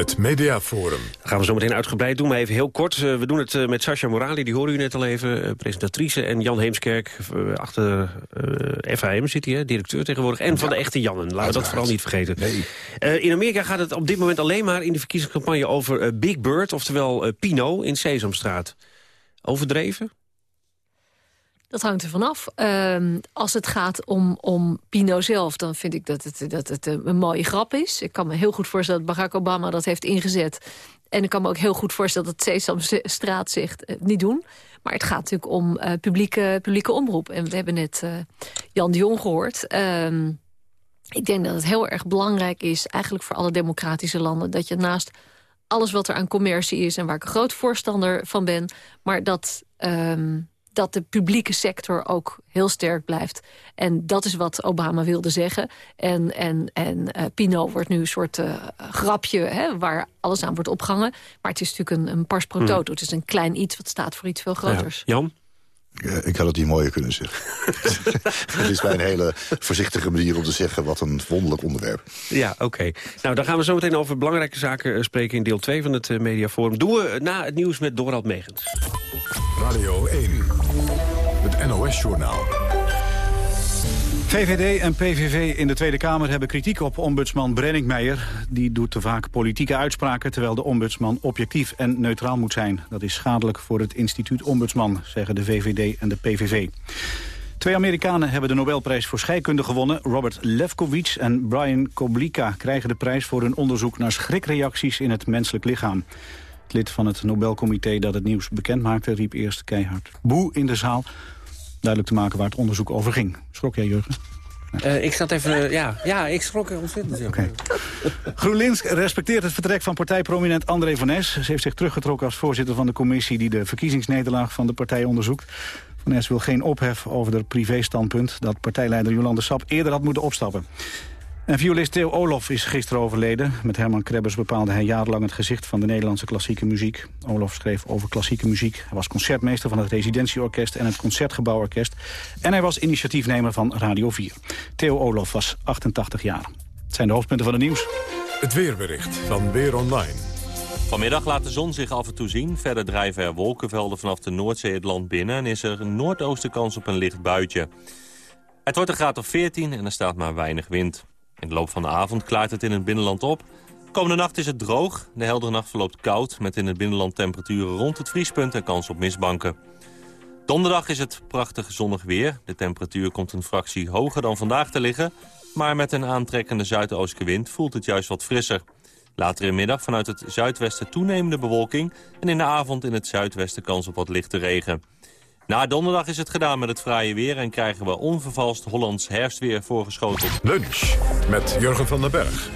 Het Mediaforum. Dat gaan we zo meteen uitgebreid doen, maar even heel kort. Eh, we doen het uh, met Sascha Morali, die hoorde u net al even, uh, presentatrice. En Jan Heemskerk, achter FHM zit hij, directeur tegenwoordig. En van de echte Jannen, laten we dat vooral niet vergeten. Nee. in Amerika gaat het op dit moment alleen maar in de verkiezingscampagne over Big Bird... oftewel Pino in Sesamstraat. Overdreven? Dat hangt er vanaf. Uh, als het gaat om, om Pino zelf, dan vind ik dat het, dat het een mooie grap is. Ik kan me heel goed voorstellen dat Barack Obama dat heeft ingezet. En ik kan me ook heel goed voorstellen dat Sesamstraat zegt uh, niet doen. Maar het gaat natuurlijk om uh, publieke, publieke omroep. En we hebben net uh, Jan de Jong gehoord. Ehm, ik denk dat het heel erg belangrijk is, eigenlijk voor alle democratische landen... dat je naast alles wat er aan commercie is en waar ik een groot voorstander van ben... maar dat... Dat de publieke sector ook heel sterk blijft. En dat is wat Obama wilde zeggen. En, en, en uh, Pino wordt nu een soort uh, grapje hè, waar alles aan wordt opgehangen. Maar het is natuurlijk een, een pars pro toto. Hmm. Het is een klein iets wat staat voor iets veel groters. Ja. Jan? ik had het niet mooier kunnen zeggen. [LAUGHS] Het is mijn hele voorzichtige manier om te zeggen... wat een wonderlijk onderwerp. Ja, oké. Nou, dan gaan we zo meteen over belangrijke zaken eh, spreken... in deel 2 van het Mediaforum. Doen we na het nieuws met Dorald Megens. Radio 1, het NOS-journaal. VVD en PVV in de Tweede Kamer hebben kritiek op ombudsman Brenningmeijer. Die doet te vaak politieke uitspraken... terwijl de ombudsman objectief en neutraal moet zijn. Dat is schadelijk voor het instituut ombudsman, zeggen de VVD en de PVV. Twee Amerikanen hebben de Nobelprijs voor scheikunde gewonnen. Robert Lefkowitz en Brian Koblika krijgen de prijs voor hun onderzoek... naar schrikreacties in het menselijk lichaam. Het lid van het Nobelcomité dat het nieuws bekend maakte... riep eerst keihard boe in de zaal duidelijk te maken waar het onderzoek over ging. Schrok jij, Jurgen? Uh, ik zat even, ja, ja, ik schrok er ontzettend. Okay. GroenLinks respecteert het vertrek van partijprominent André van Nes. Ze heeft zich teruggetrokken als voorzitter van de commissie... die de verkiezingsnederlaag van de partij onderzoekt. Van Nes wil geen ophef over het privérstandpunt... dat partijleider Jolande Sap eerder had moeten opstappen. En violist Theo Olof is gisteren overleden. Met Herman Krebbers bepaalde hij jarenlang het gezicht van de Nederlandse klassieke muziek. Olof schreef over klassieke muziek. Hij was concertmeester van het Residentieorkest en het Concertgebouworkest. En hij was initiatiefnemer van Radio 4. Theo Olof was 88 jaar. Het zijn de hoofdpunten van het nieuws. Het weerbericht van Weer Online. Vanmiddag laat de zon zich af en toe zien. Verder drijven er wolkenvelden vanaf de Noordzee het land binnen... en is er een noordoosten kans op een licht buitje. Het wordt een graad of 14 en er staat maar weinig wind. In de loop van de avond klaart het in het binnenland op. Komende nacht is het droog. De heldere nacht verloopt koud, met in het binnenland temperaturen rond het vriespunt en kans op mistbanken. Donderdag is het prachtig zonnig weer. De temperatuur komt een fractie hoger dan vandaag te liggen... maar met een aantrekkende zuidoostenwind voelt het juist wat frisser. Later in middag vanuit het zuidwesten toenemende bewolking... en in de avond in het zuidwesten kans op wat lichte regen. Na donderdag is het gedaan met het fraaie weer... en krijgen we onvervalst Hollands herfstweer voorgeschoten. Lunch met Jurgen van den Berg.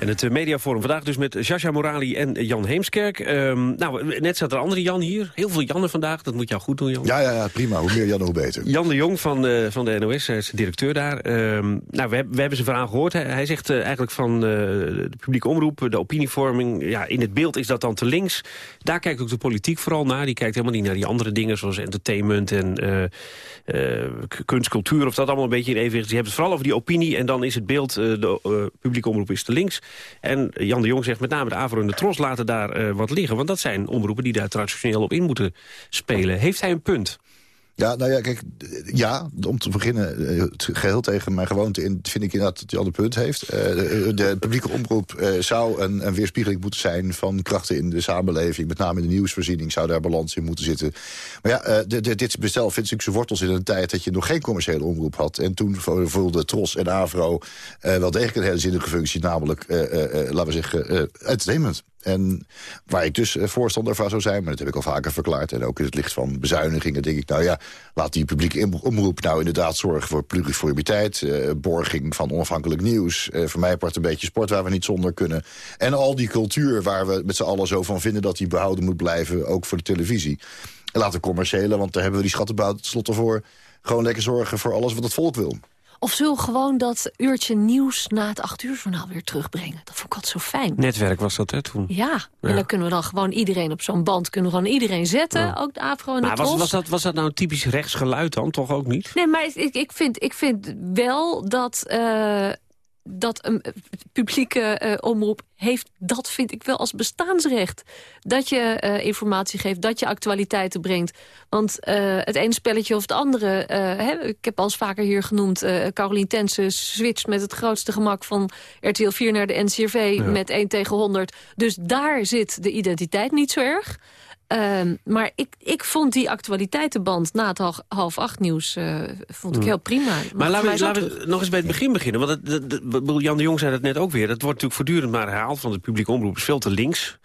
En het eh, mediaforum vandaag dus met Jascha Morali en Jan Heemskerk. Um, nou, net zat er andere Jan hier. Heel veel Jannen vandaag, dat moet jou goed doen, Jan. Ja, ja, ja prima. Hoe meer Jan, hoe beter. Jan de Jong van, uh, van de NOS, hij is directeur daar. Um, nou, we, we, hebben zijn verhaal gehoord. Hij, hij zegt uh, eigenlijk van uh, de publieke omroep, de opinievorming... ja, in het beeld is dat dan te links. Daar kijkt ook de politiek vooral naar. Die kijkt helemaal niet naar die andere dingen, zoals entertainment en kunst, cultuur... of dat allemaal een beetje in evenwicht. Die hebben het vooral over die opinie en dan is het beeld... de publieke omroep is te links. En Jan de Jong zegt met name de AVRO en de Tros laten daar uh, wat liggen. Want dat zijn omroepen die daar traditioneel op in moeten spelen. Heeft hij een punt? Ja, nou ja, kijk, ja, om te beginnen, eh, geheel tegen mijn gewoonte in... vind ik inderdaad dat hij al een punt heeft. Uh, de publieke omroep zou een, een, weerspiegeling moeten zijn... van krachten in de samenleving, met name in de nieuwsvoorziening... zou daar balans in moeten zitten. Maar ja, de, de, dit bestel vindt zich zijn wortels in een tijd... dat je nog geen commerciële omroep had. En toen voelden Tros en Avro wel degelijk een hele zinnige functie... namelijk, laten we zeggen, entertainment. En waar ik dus voorstander van zou zijn, maar dat heb ik al vaker verklaard... en ook in het licht van bezuinigingen denk ik, nou ja... laat die publieke omroep nou inderdaad zorgen voor pluriformiteit... borging van onafhankelijk nieuws, voor mij part een beetje sport waar we niet zonder kunnen... en al die cultuur waar we met z'n allen zo van vinden dat die behouden moet blijven... ook voor de televisie. En laten commerciële, want daar hebben we die schattenbouw tenslotte voor... gewoon lekker zorgen voor alles wat het volk wil. Of zullen we gewoon dat uurtje nieuws na het acht uur journaal weer terugbrengen? Dat vond ik altijd zo fijn. Netwerk was dat, hè, toen? Ja, en dan kunnen we dan gewoon iedereen op zo'n band... kunnen we gewoon iedereen zetten, ook de Afro en de maar was, was, dat, was dat nou een typisch rechtsgeluid dan? Toch ook niet? Nee, maar ik, ik, vind, ik vind wel dat... Uh, dat een eh, publieke uh, omroep heeft, dat vind ik wel als bestaansrecht. Dat je uh, informatie geeft, dat je actualiteiten brengt. Want uh, het ene spelletje of het andere... Hè, ik heb al eens vaker hier genoemd... Carolien Tense switcht met het grootste gemak van RTL 4 naar de NCRV... Ja. met 1 tegen 100. Dus daar zit de identiteit niet zo erg. Uh, maar ik, ik vond die actualiteitenband na het half, acht nieuws uh, vond ik heel prima. Maar laten we, laten we nog eens bij het begin beginnen. Want het, de, Jan de Jong zei dat net ook weer. Dat wordt natuurlijk voortdurend maar herhaald van de publieke omroep. is veel te links.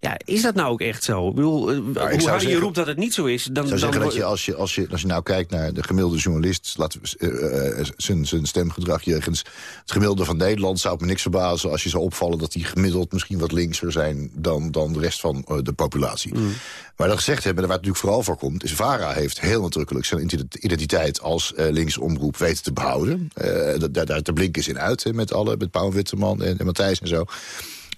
Ja, is dat nou ook echt zo? Ik bedoel, uh, nou, hoe harder je roept dat het niet zo is... Dan, ik zou zeggen dat je als, je, als, je, als je nou kijkt naar de gemiddelde journalist... laten uh, zijn, zijn stemgedrag jegens het gemiddelde van Nederland... zou het me niks verbazen als je zou opvallen... dat die gemiddeld misschien wat linkser zijn dan, dan de rest van de populatie. Mm. Maar dat gezegd hebben, waar het natuurlijk vooral voor komt... is VARA heeft heel nadrukkelijk zijn identiteit als uh, linkse omroep weten te behouden. daar, daar te blinken is in uit, met alle, met Pauw Witteman en, en Matthijs en zo.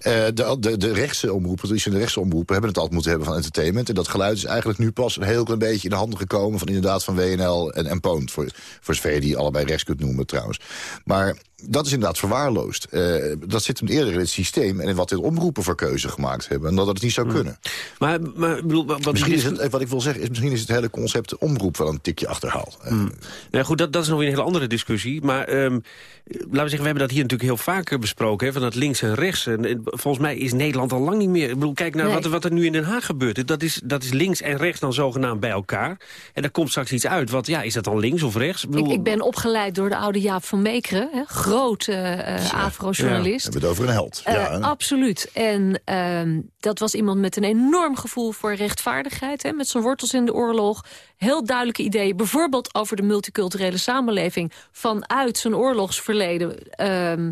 Uh, de, de, de rechtse omroepen, de rechtse omroepen... hebben het altijd moeten hebben van entertainment. En dat geluid is eigenlijk nu pas een heel klein beetje in de handen gekomen... van inderdaad van WNL en, en Poont. Voor, voor zover je die allebei rechts kunt noemen trouwens. Maar dat is inderdaad verwaarloosd. Uh, dat zit hem eerder in het systeem en in wat de omroepen voor keuze gemaakt hebben. En dat het niet zou kunnen. Maar, maar bedoel, wat, misschien is het, wat ik wil zeggen is, misschien is het hele concept omroep wel een tikje achterhaald. Mm. Nou goed, dat, dat is nog weer een hele andere discussie. Maar um, laten we zeggen, we hebben dat hier natuurlijk heel vaak besproken. Hè, van dat links en rechts. En, volgens mij is Nederland al lang niet meer... Ik bedoel, kijk naar wat, wat, er nu in Den Haag gebeurt. Dat is, dat is links en rechts dan zogenaamd bij elkaar. En daar komt straks iets uit. Wat, ja, is dat dan links of rechts? Ik, bedoel, ik, ik ben opgeleid door de oude Jaap van Meekeren. Hè, grote uh, afro-journalist. Ja, we hebben het over een held. Uh, ja. Absoluut. En uh, dat was iemand met een enorm gevoel voor rechtvaardigheid. Hè, met zijn wortels in de oorlog. Heel duidelijke ideeën. Bijvoorbeeld over de multiculturele samenleving. Vanuit zijn oorlogsverleden. Ehm,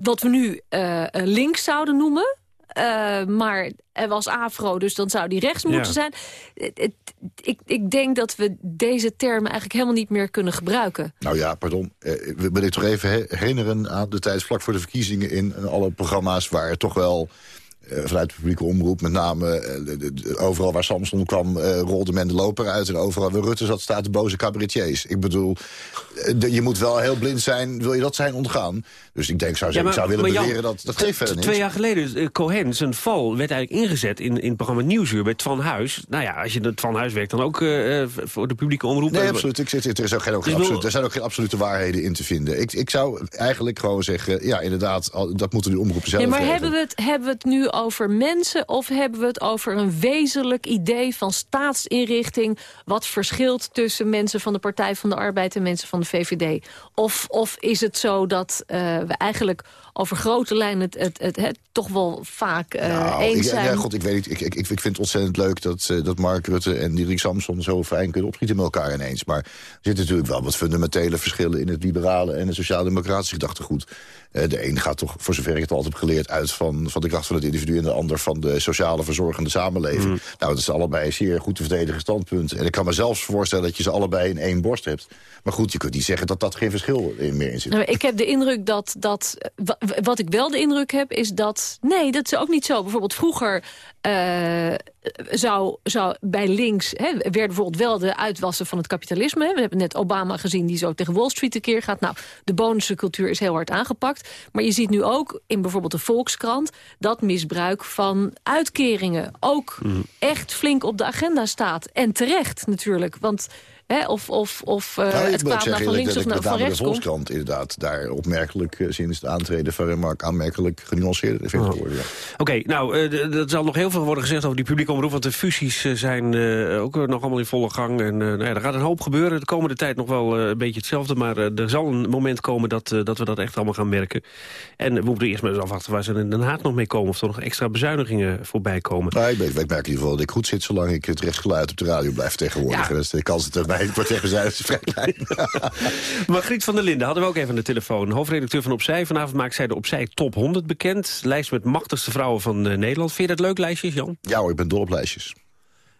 wat we nu uh, links zouden noemen. Uh, maar er was afro, dus dan zou die rechts moeten zijn. ik, ik denk dat we deze termen eigenlijk helemaal niet meer kunnen gebruiken. Nou ja, pardon. Eh, wil ik toch even herinneren aan de tijd vlak voor de verkiezingen... in alle programma's waar toch wel vanuit de publieke omroep, met name uh, overal waar Samson kwam, uh, rolde men de loper uit. En overal waar Rutte zat, staat de boze cabaretiers. Ik bedoel, je moet wel heel blind zijn, wil je dat zijn ontgaan. Dus ik denk, zou, ja, maar, ik zou willen beweren dat dat geeft verder. Twee jaar geleden, Cohen, zijn val werd eigenlijk ingezet in, in het programma Nieuwsuur bij Twan Huis. Nou ja, als je het Twan Huis werkt, dan ook voor de publieke omroep. Nee, absoluut. Ik zit, er, is ook geen, ook absoluut, er zijn ook geen absolute waarheden in te vinden. Ik, ik zou eigenlijk gewoon zeggen, ja, inderdaad, dat moeten de omroepen zelf ja, maar hebben we, het, hebben we het nu over mensen... of hebben we het over een wezenlijk idee van staatsinrichting... wat verschilt tussen mensen van de Partij van de Arbeid... en mensen van de VVD? Of, of is het zo dat uh, we eigenlijk over grote lijnen het, het, het, het toch wel vaak uh, nou, eens zijn. Ja, god, ik weet niet. Ik, ik, ik vind het ontzettend leuk dat, uh, dat Mark Rutte en Dirk Samson zo fijn kunnen opschieten met elkaar ineens. Maar er zitten natuurlijk wel wat fundamentele verschillen in het liberale en het sociaal-democratische gedachtegoed. Uh, de een gaat toch, voor zover ik het altijd heb geleerd, uit van, van de kracht van het individu en de ander van de sociale verzorgende samenleving. Mm. Nou, dat is allebei zeer goed te verdedigen standpunt. En ik kan me zelfs voorstellen dat je ze allebei in één borst hebt. Maar goed, je kunt niet zeggen dat dat geen verschil meer in zit. Nou, ik heb de indruk dat, dat wat ik wel de indruk heb, is dat... Nee, dat is ook niet zo. Bijvoorbeeld vroeger uh, zou, zou bij links... Hè, werden bijvoorbeeld wel de uitwassen van het kapitalisme. Hè. We hebben net Obama gezien die zo tegen Wall Street keer gaat. Nou, de bonuscultuur is heel hard aangepakt. Maar je ziet nu ook in bijvoorbeeld de Volkskrant... dat misbruik van uitkeringen ook mm. echt flink op de agenda staat. En terecht natuurlijk, want Hè, of of, of uh, nou, het kwaad nou van links of naar van rechts de Volkskrant inderdaad daar opmerkelijk uh, sinds het aantreden van Remark aanmerkelijk genuanceerder vindt oh. worden. Ja. Oké, nou, uh, er zal nog heel veel worden gezegd over die publieke omroep, want de fusies zijn ook nog allemaal in volle gang. En nou ja, er gaat een hoop gebeuren. De komende tijd nog wel een beetje hetzelfde, maar er zal een moment komen dat, dat we dat echt allemaal gaan merken. En we moeten eerst maar eens afwachten waar ze in Den Haag nog mee komen, of er nog extra bezuinigingen voorbij komen. Nou, ik, ik, merk in ieder geval dat ik goed zit zolang ik het rechtsgeluid op de radio blijf tegenwoordigen. Ja. Dus de kans dat er bij het vrij klein. Margriet van der Linden hadden we ook even aan de telefoon. Hoofdredacteur van Opzij. Vanavond maakt zij de Opzij Top 100 bekend. Lijst met machtigste vrouwen van uh, Nederland. Vind je dat leuk lijstje, Jan? Ja hoor, ik ben dol op lijstjes.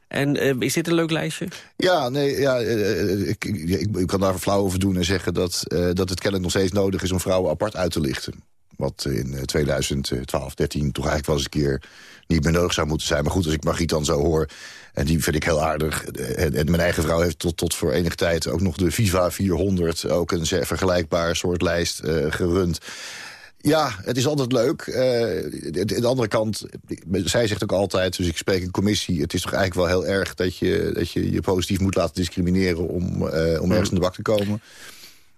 En uh, is dit een leuk lijstje? Ja, nee, ja, uh, ik, ik, ik, kan daar flauw over doen en zeggen dat, dat het kennelijk nog steeds nodig is om vrouwen apart uit te lichten. Wat in 2012, 13 toch eigenlijk wel eens een keer niet meer nodig zou moeten zijn. Maar goed, als ik Margriet dan zo hoor, en die vind ik heel aardig. En, en mijn eigen vrouw heeft tot, tot voor enige tijd ook nog de Viva 400... ook een vergelijkbaar soort lijst uh, gerund. Ja, het is altijd leuk. Uh, de, de, andere kant, zij zegt ook altijd, dus ik spreek in commissie... het is toch eigenlijk wel heel erg dat je dat je, je positief moet laten discrimineren... om, uh, om ergens in de bak te komen.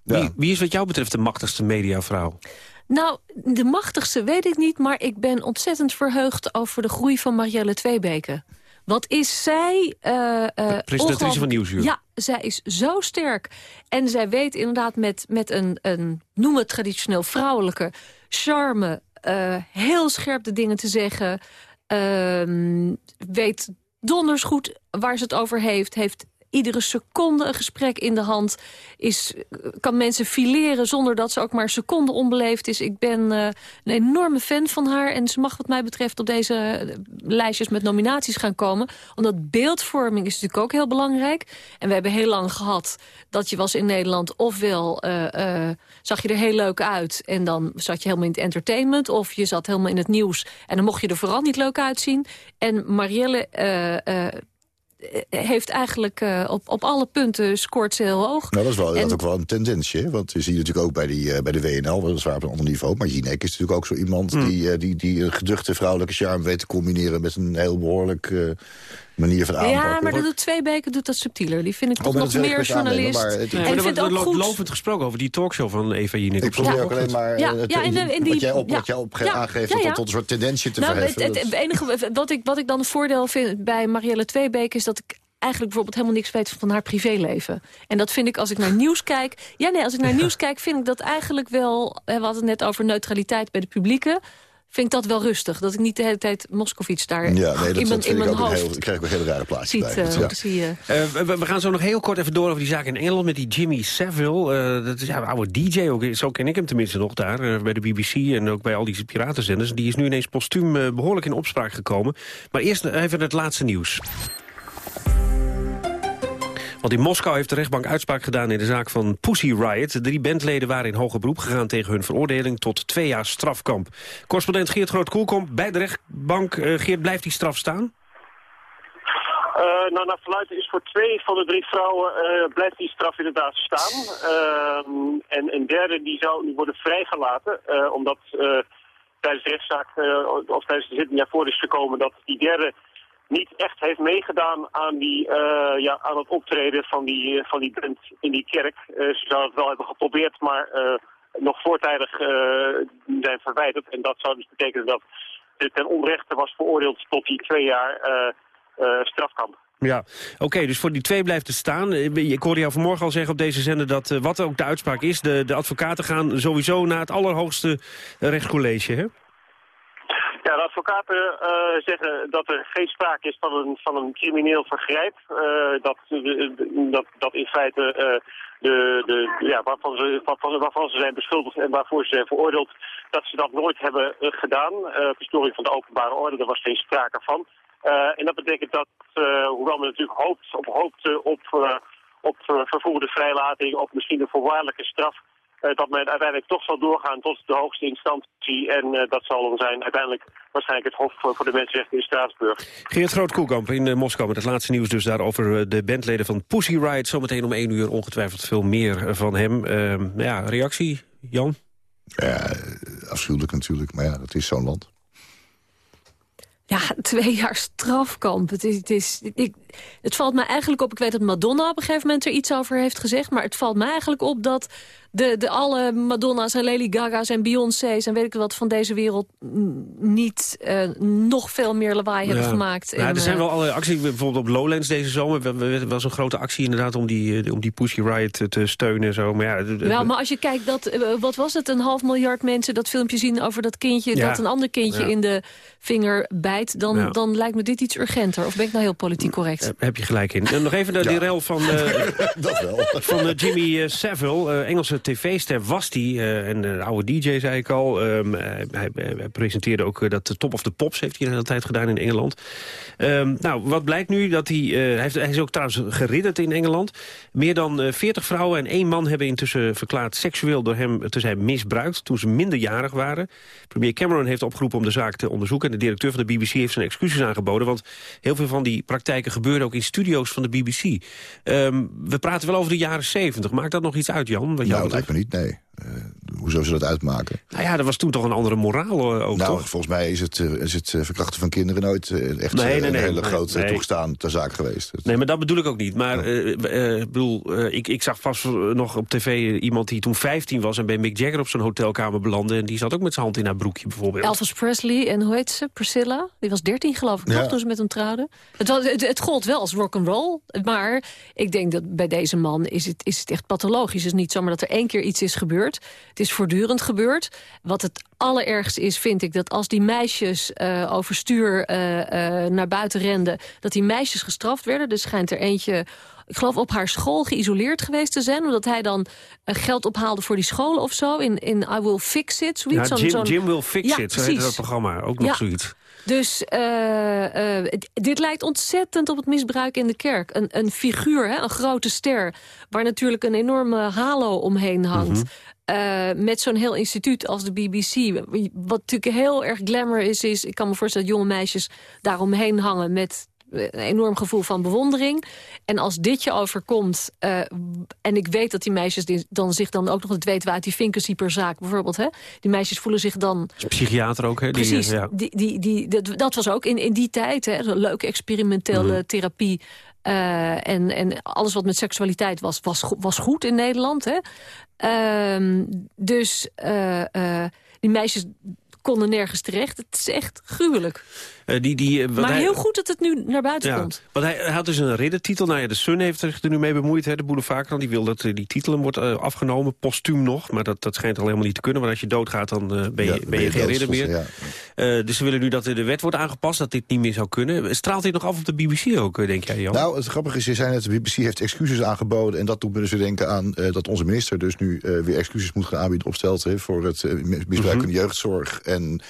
Ja. Wie, wie is wat jou betreft de machtigste mediavrouw? Nou, de machtigste weet ik niet, maar ik ben ontzettend verheugd over de groei van Marielle Tweebeke. Wat is zij... Uh, presentatrice van Nieuwsuur. Ja, zij is zo sterk. En zij weet inderdaad met, met een, een, noem het traditioneel vrouwelijke charme... Uh, heel scherp de dingen te zeggen. Uh, weet donders goed waar ze het over heeft. Heeft iedere seconde een gesprek in de hand. Is, kan mensen fileren zonder dat ze ook maar seconde onbeleefd is. Ik ben uh, een enorme fan van haar. En ze mag wat mij betreft op deze lijstjes met nominaties gaan komen. Omdat beeldvorming is natuurlijk ook heel belangrijk. En we hebben heel lang gehad dat je was in Nederland... ofwel uh, zag je er heel leuk uit en dan zat je helemaal in het entertainment... of je zat helemaal in het nieuws en dan mocht je er vooral niet leuk uitzien. En Marielle eh, heeft eigenlijk uh, op, op alle punten scoort ze heel hoog. Nou, dat is wel, en... dat ook wel een tendensje. Want je ziet natuurlijk ook bij, die, uh, bij de WNL, weliswaar op een ander niveau. Maar Jinek is natuurlijk ook zo iemand mm. die, die, die een geduchte vrouwelijke charme weet te combineren... met een heel behoorlijk manier van aanpakken. Ja, maar dat doet twee weken doet dat subtieler. Die vind ik toch oh, nog meer journalist. Maar het, en vind ook goed. lovend gesproken over die talkshow van Eva Jinek. Ik probeer ook alleen maar ja, ja, en, die, wat jij, op, wat jij op aangeeft... tot, tot een soort tendensje te nou, verheffen. Het, het, enige wat ik, wat ik dan een voordeel vind bij Marielle Tweebeek... is dat ik eigenlijk bijvoorbeeld helemaal niks weet van haar privéleven. En dat vind ik als ik naar nieuws kijk... Ja, nee, als ik naar nieuws kijk vind ik dat eigenlijk wel... We hadden het net over neutraliteit bij de publieke vind ik dat wel rustig. Dat ik niet de hele tijd Moskovits daar ja, nee, dat, in, mijn, in mijn hoofd... Heel, ik krijg ook een hele rare plaatjes ziet, bij. Uh, zie je. Uh, we, we, gaan zo nog heel kort even door over die zaak in Engeland... met die Jimmy Savile. Uh, dat is ja, een oude DJ, ook, zo ken ik hem tenminste nog daar... bij de BBC en ook bij al die piratenzenders. Die is nu ineens postuum behoorlijk in opspraak gekomen. Maar eerst even het laatste nieuws. Want in Moskou heeft de rechtbank uitspraak gedaan in de zaak van Pussy Riot. Drie bandleden waren in hoger beroep gegaan tegen hun veroordeling tot twee jaar strafkamp. Correspondent Geert Groot-Koelkomp bij de rechtbank. Uh, Geert, blijft die straf staan? Uh, nou, naar verluidt is voor twee van de drie vrouwen uh, blijft die straf inderdaad staan. Uh, en een derde die zou nu worden vrijgelaten, omdat tijdens de rechtszaak, of tijdens de zitting naar voren is gekomen dat die derde niet echt heeft meegedaan aan, die, uh, ja, aan het optreden van die, van die band in die kerk. Uh, ze zouden het wel hebben geprobeerd, maar nog voortijdig zijn verwijderd. En dat zou dus betekenen dat dit ten onrechte was veroordeeld tot die twee jaar strafkamp. Ja, oké, dus voor die twee blijft het staan. Ik hoorde jou vanmorgen al zeggen op deze zender dat wat ook de uitspraak is... de, de advocaten gaan sowieso naar het allerhoogste rechtscollege, hè? Ja, de advocaten uh, zeggen dat er geen sprake is van een, van een crimineel vergrijp. Uh, dat, dat, dat in feite de, de, ja, waarvan, ze, waarvan, waarvan ze zijn beschuldigd en waarvoor ze zijn veroordeeld, dat ze dat nooit hebben gedaan. verstoring van de openbare orde, daar was geen sprake van. en dat betekent dat, hoewel men natuurlijk hoopt, op, hoopt op, op vervoerde vrijlating of misschien een voorwaardelijke straf eh, dat men uiteindelijk toch zal doorgaan tot de hoogste instantie. En uh, dat zal dan zijn uiteindelijk waarschijnlijk het Hof voor de Mensenrechten in Straatsburg. Geert Groot-Koekamp in uh, Moskou met het laatste nieuws dus daar over de bandleden van Pussy Riot. Zometeen om één uur ongetwijfeld veel meer van hem. Ehm, ja, reactie, Jan? Ja, afschuwelijk natuurlijk, maar ja, dat is zo'n land. Ja, twee jaar strafkamp. Het is, het is, ik, het valt me eigenlijk op... ik weet dat Madonna op een gegeven moment er iets over heeft gezegd... maar het valt me eigenlijk op dat de, de alle Madonna's en Lady Gaga's en Beyoncé's... en weet ik wat van deze wereld niet uh, nog veel meer lawaai hebben gemaakt. Ja, er zijn wel alle acties, bijvoorbeeld op Lowlands deze zomer... was een grote actie inderdaad om die, om die Pussy Riot te steunen en zo. Maar ja, wel, maar als je kijkt, dat, wat was het, een half miljard mensen... dat filmpje zien over dat kindje, dat een ander kindje in de vinger bijt... Dan, dan lijkt me dit iets urgenter. Of ben ik nou heel politiek correct? Uh, heb je gelijk in. En nog even de, die rel van, [LAUGHS] dat wel. van Jimmy Savile, Engelse tv-ster was die. en een oude DJ, zei ik al. Um, hij, hij, presenteerde ook dat Top of the Pops, heeft hij een hele tijd gedaan in Engeland. Um, nou, wat blijkt nu? Dat hij, hij, heeft, hij is ook trouwens geridderd in Engeland. Meer dan 40 vrouwen en één man hebben intussen verklaard... seksueel door hem te zijn misbruikt toen ze minderjarig waren. Premier Cameron heeft opgeroepen om de zaak te onderzoeken. En de directeur van de BBC heeft zijn excuses aangeboden. Want heel veel van die praktijken gebeuren ook in studio's van de BBC. Um, we praten wel over de jaren 70. Maakt dat nog iets uit, Jan? Wat nou, dat lijkt me niet, nee. Uh, hoe zou ze dat uitmaken? Nou ja, er was toen toch een andere moraal uh, ook, nou, toch? volgens mij is het, uh, is het verkrachten van kinderen nooit echt nee, nee, een nee, hele grote nee. toegestaan ter zaak geweest. Nee, maar dat bedoel ik ook niet. Maar ik bedoel, ik, ik zag vast nog op tv iemand die toen 15 was... en bij Mick Jagger op zijn hotelkamer belandde... en die zat ook met zijn hand in haar broekje bijvoorbeeld. Elvis Presley en hoe heet ze? Priscilla? Die was 13 geloof ik, ja. toen ze met hem trouwden. Het, was, het, het gold wel als rock'n'roll, maar ik denk dat bij deze man is het, is het echt pathologisch. Het is niet zomaar dat er één keer iets is gebeurd. Het is voortdurend gebeurd. Wat het allerergste is, vind ik, dat als die meisjes uh, overstuur uh, uh, naar buiten renden... dat die meisjes gestraft werden. Dus schijnt er eentje ik geloof op haar school geïsoleerd geweest te zijn... omdat hij dan geld ophaalde voor die scholen of zo. In, in I Will Fix It, zoiets. Ja, Jim, Jim Will Fix ja, It, zo heet dat programma. Ook nog ja. zoiets. Dus uh, uh, dit lijkt ontzettend op het misbruik in de kerk. Een, een figuur, hè, een grote ster, waar natuurlijk een enorme halo omheen hangt. Mm -hmm. Uh, met zo'n heel instituut als de BBC. Wat natuurlijk heel erg glamour is, is... ik kan me voorstellen dat jonge meisjes daaromheen hangen... met een enorm gevoel van bewondering. En als dit je overkomt, uh, en ik weet dat die meisjes dan zich dan ook nog het weten uit die Vinkensieperzaak bijvoorbeeld, hè? die meisjes voelen zich dan... Psychiater ook, hè? Die, Precies, ja. die, die, die, dat, dat was ook in, in die tijd, hè? Een leuke experimentele mm. therapie. Uh, en, en alles wat met seksualiteit was, was, was goed in Nederland. Hè? Uh, dus uh, die meisjes konden nergens terecht. Het is echt gruwelijk. Uh, die, die, uh, maar hij, heel goed dat het nu naar buiten ja, komt. Want hij, hij, had dus een riddertitel. Nou ja, de Sun heeft zich er nu mee bemoeid. Hè, de boulevardkrant die wil dat uh, die titel wordt afgenomen. Postuum nog. Maar dat, dat schijnt al helemaal niet te kunnen. Want als je doodgaat, dan ben, je, ja, ben je geen ridder meer. Ja. dus ze willen nu dat de wet wordt aangepast. Dat dit niet meer zou kunnen. Straalt dit nog af op de BBC ook, denk jij, Jan? Nou, het grappige is, je zei net, de BBC heeft excuses aangeboden. En dat doet me dus weer denken aan dat onze minister dus nu weer excuses moet gaan aanbieden opstelt. Hè, voor het misbruik mm -hmm. van de jeugdzorg. En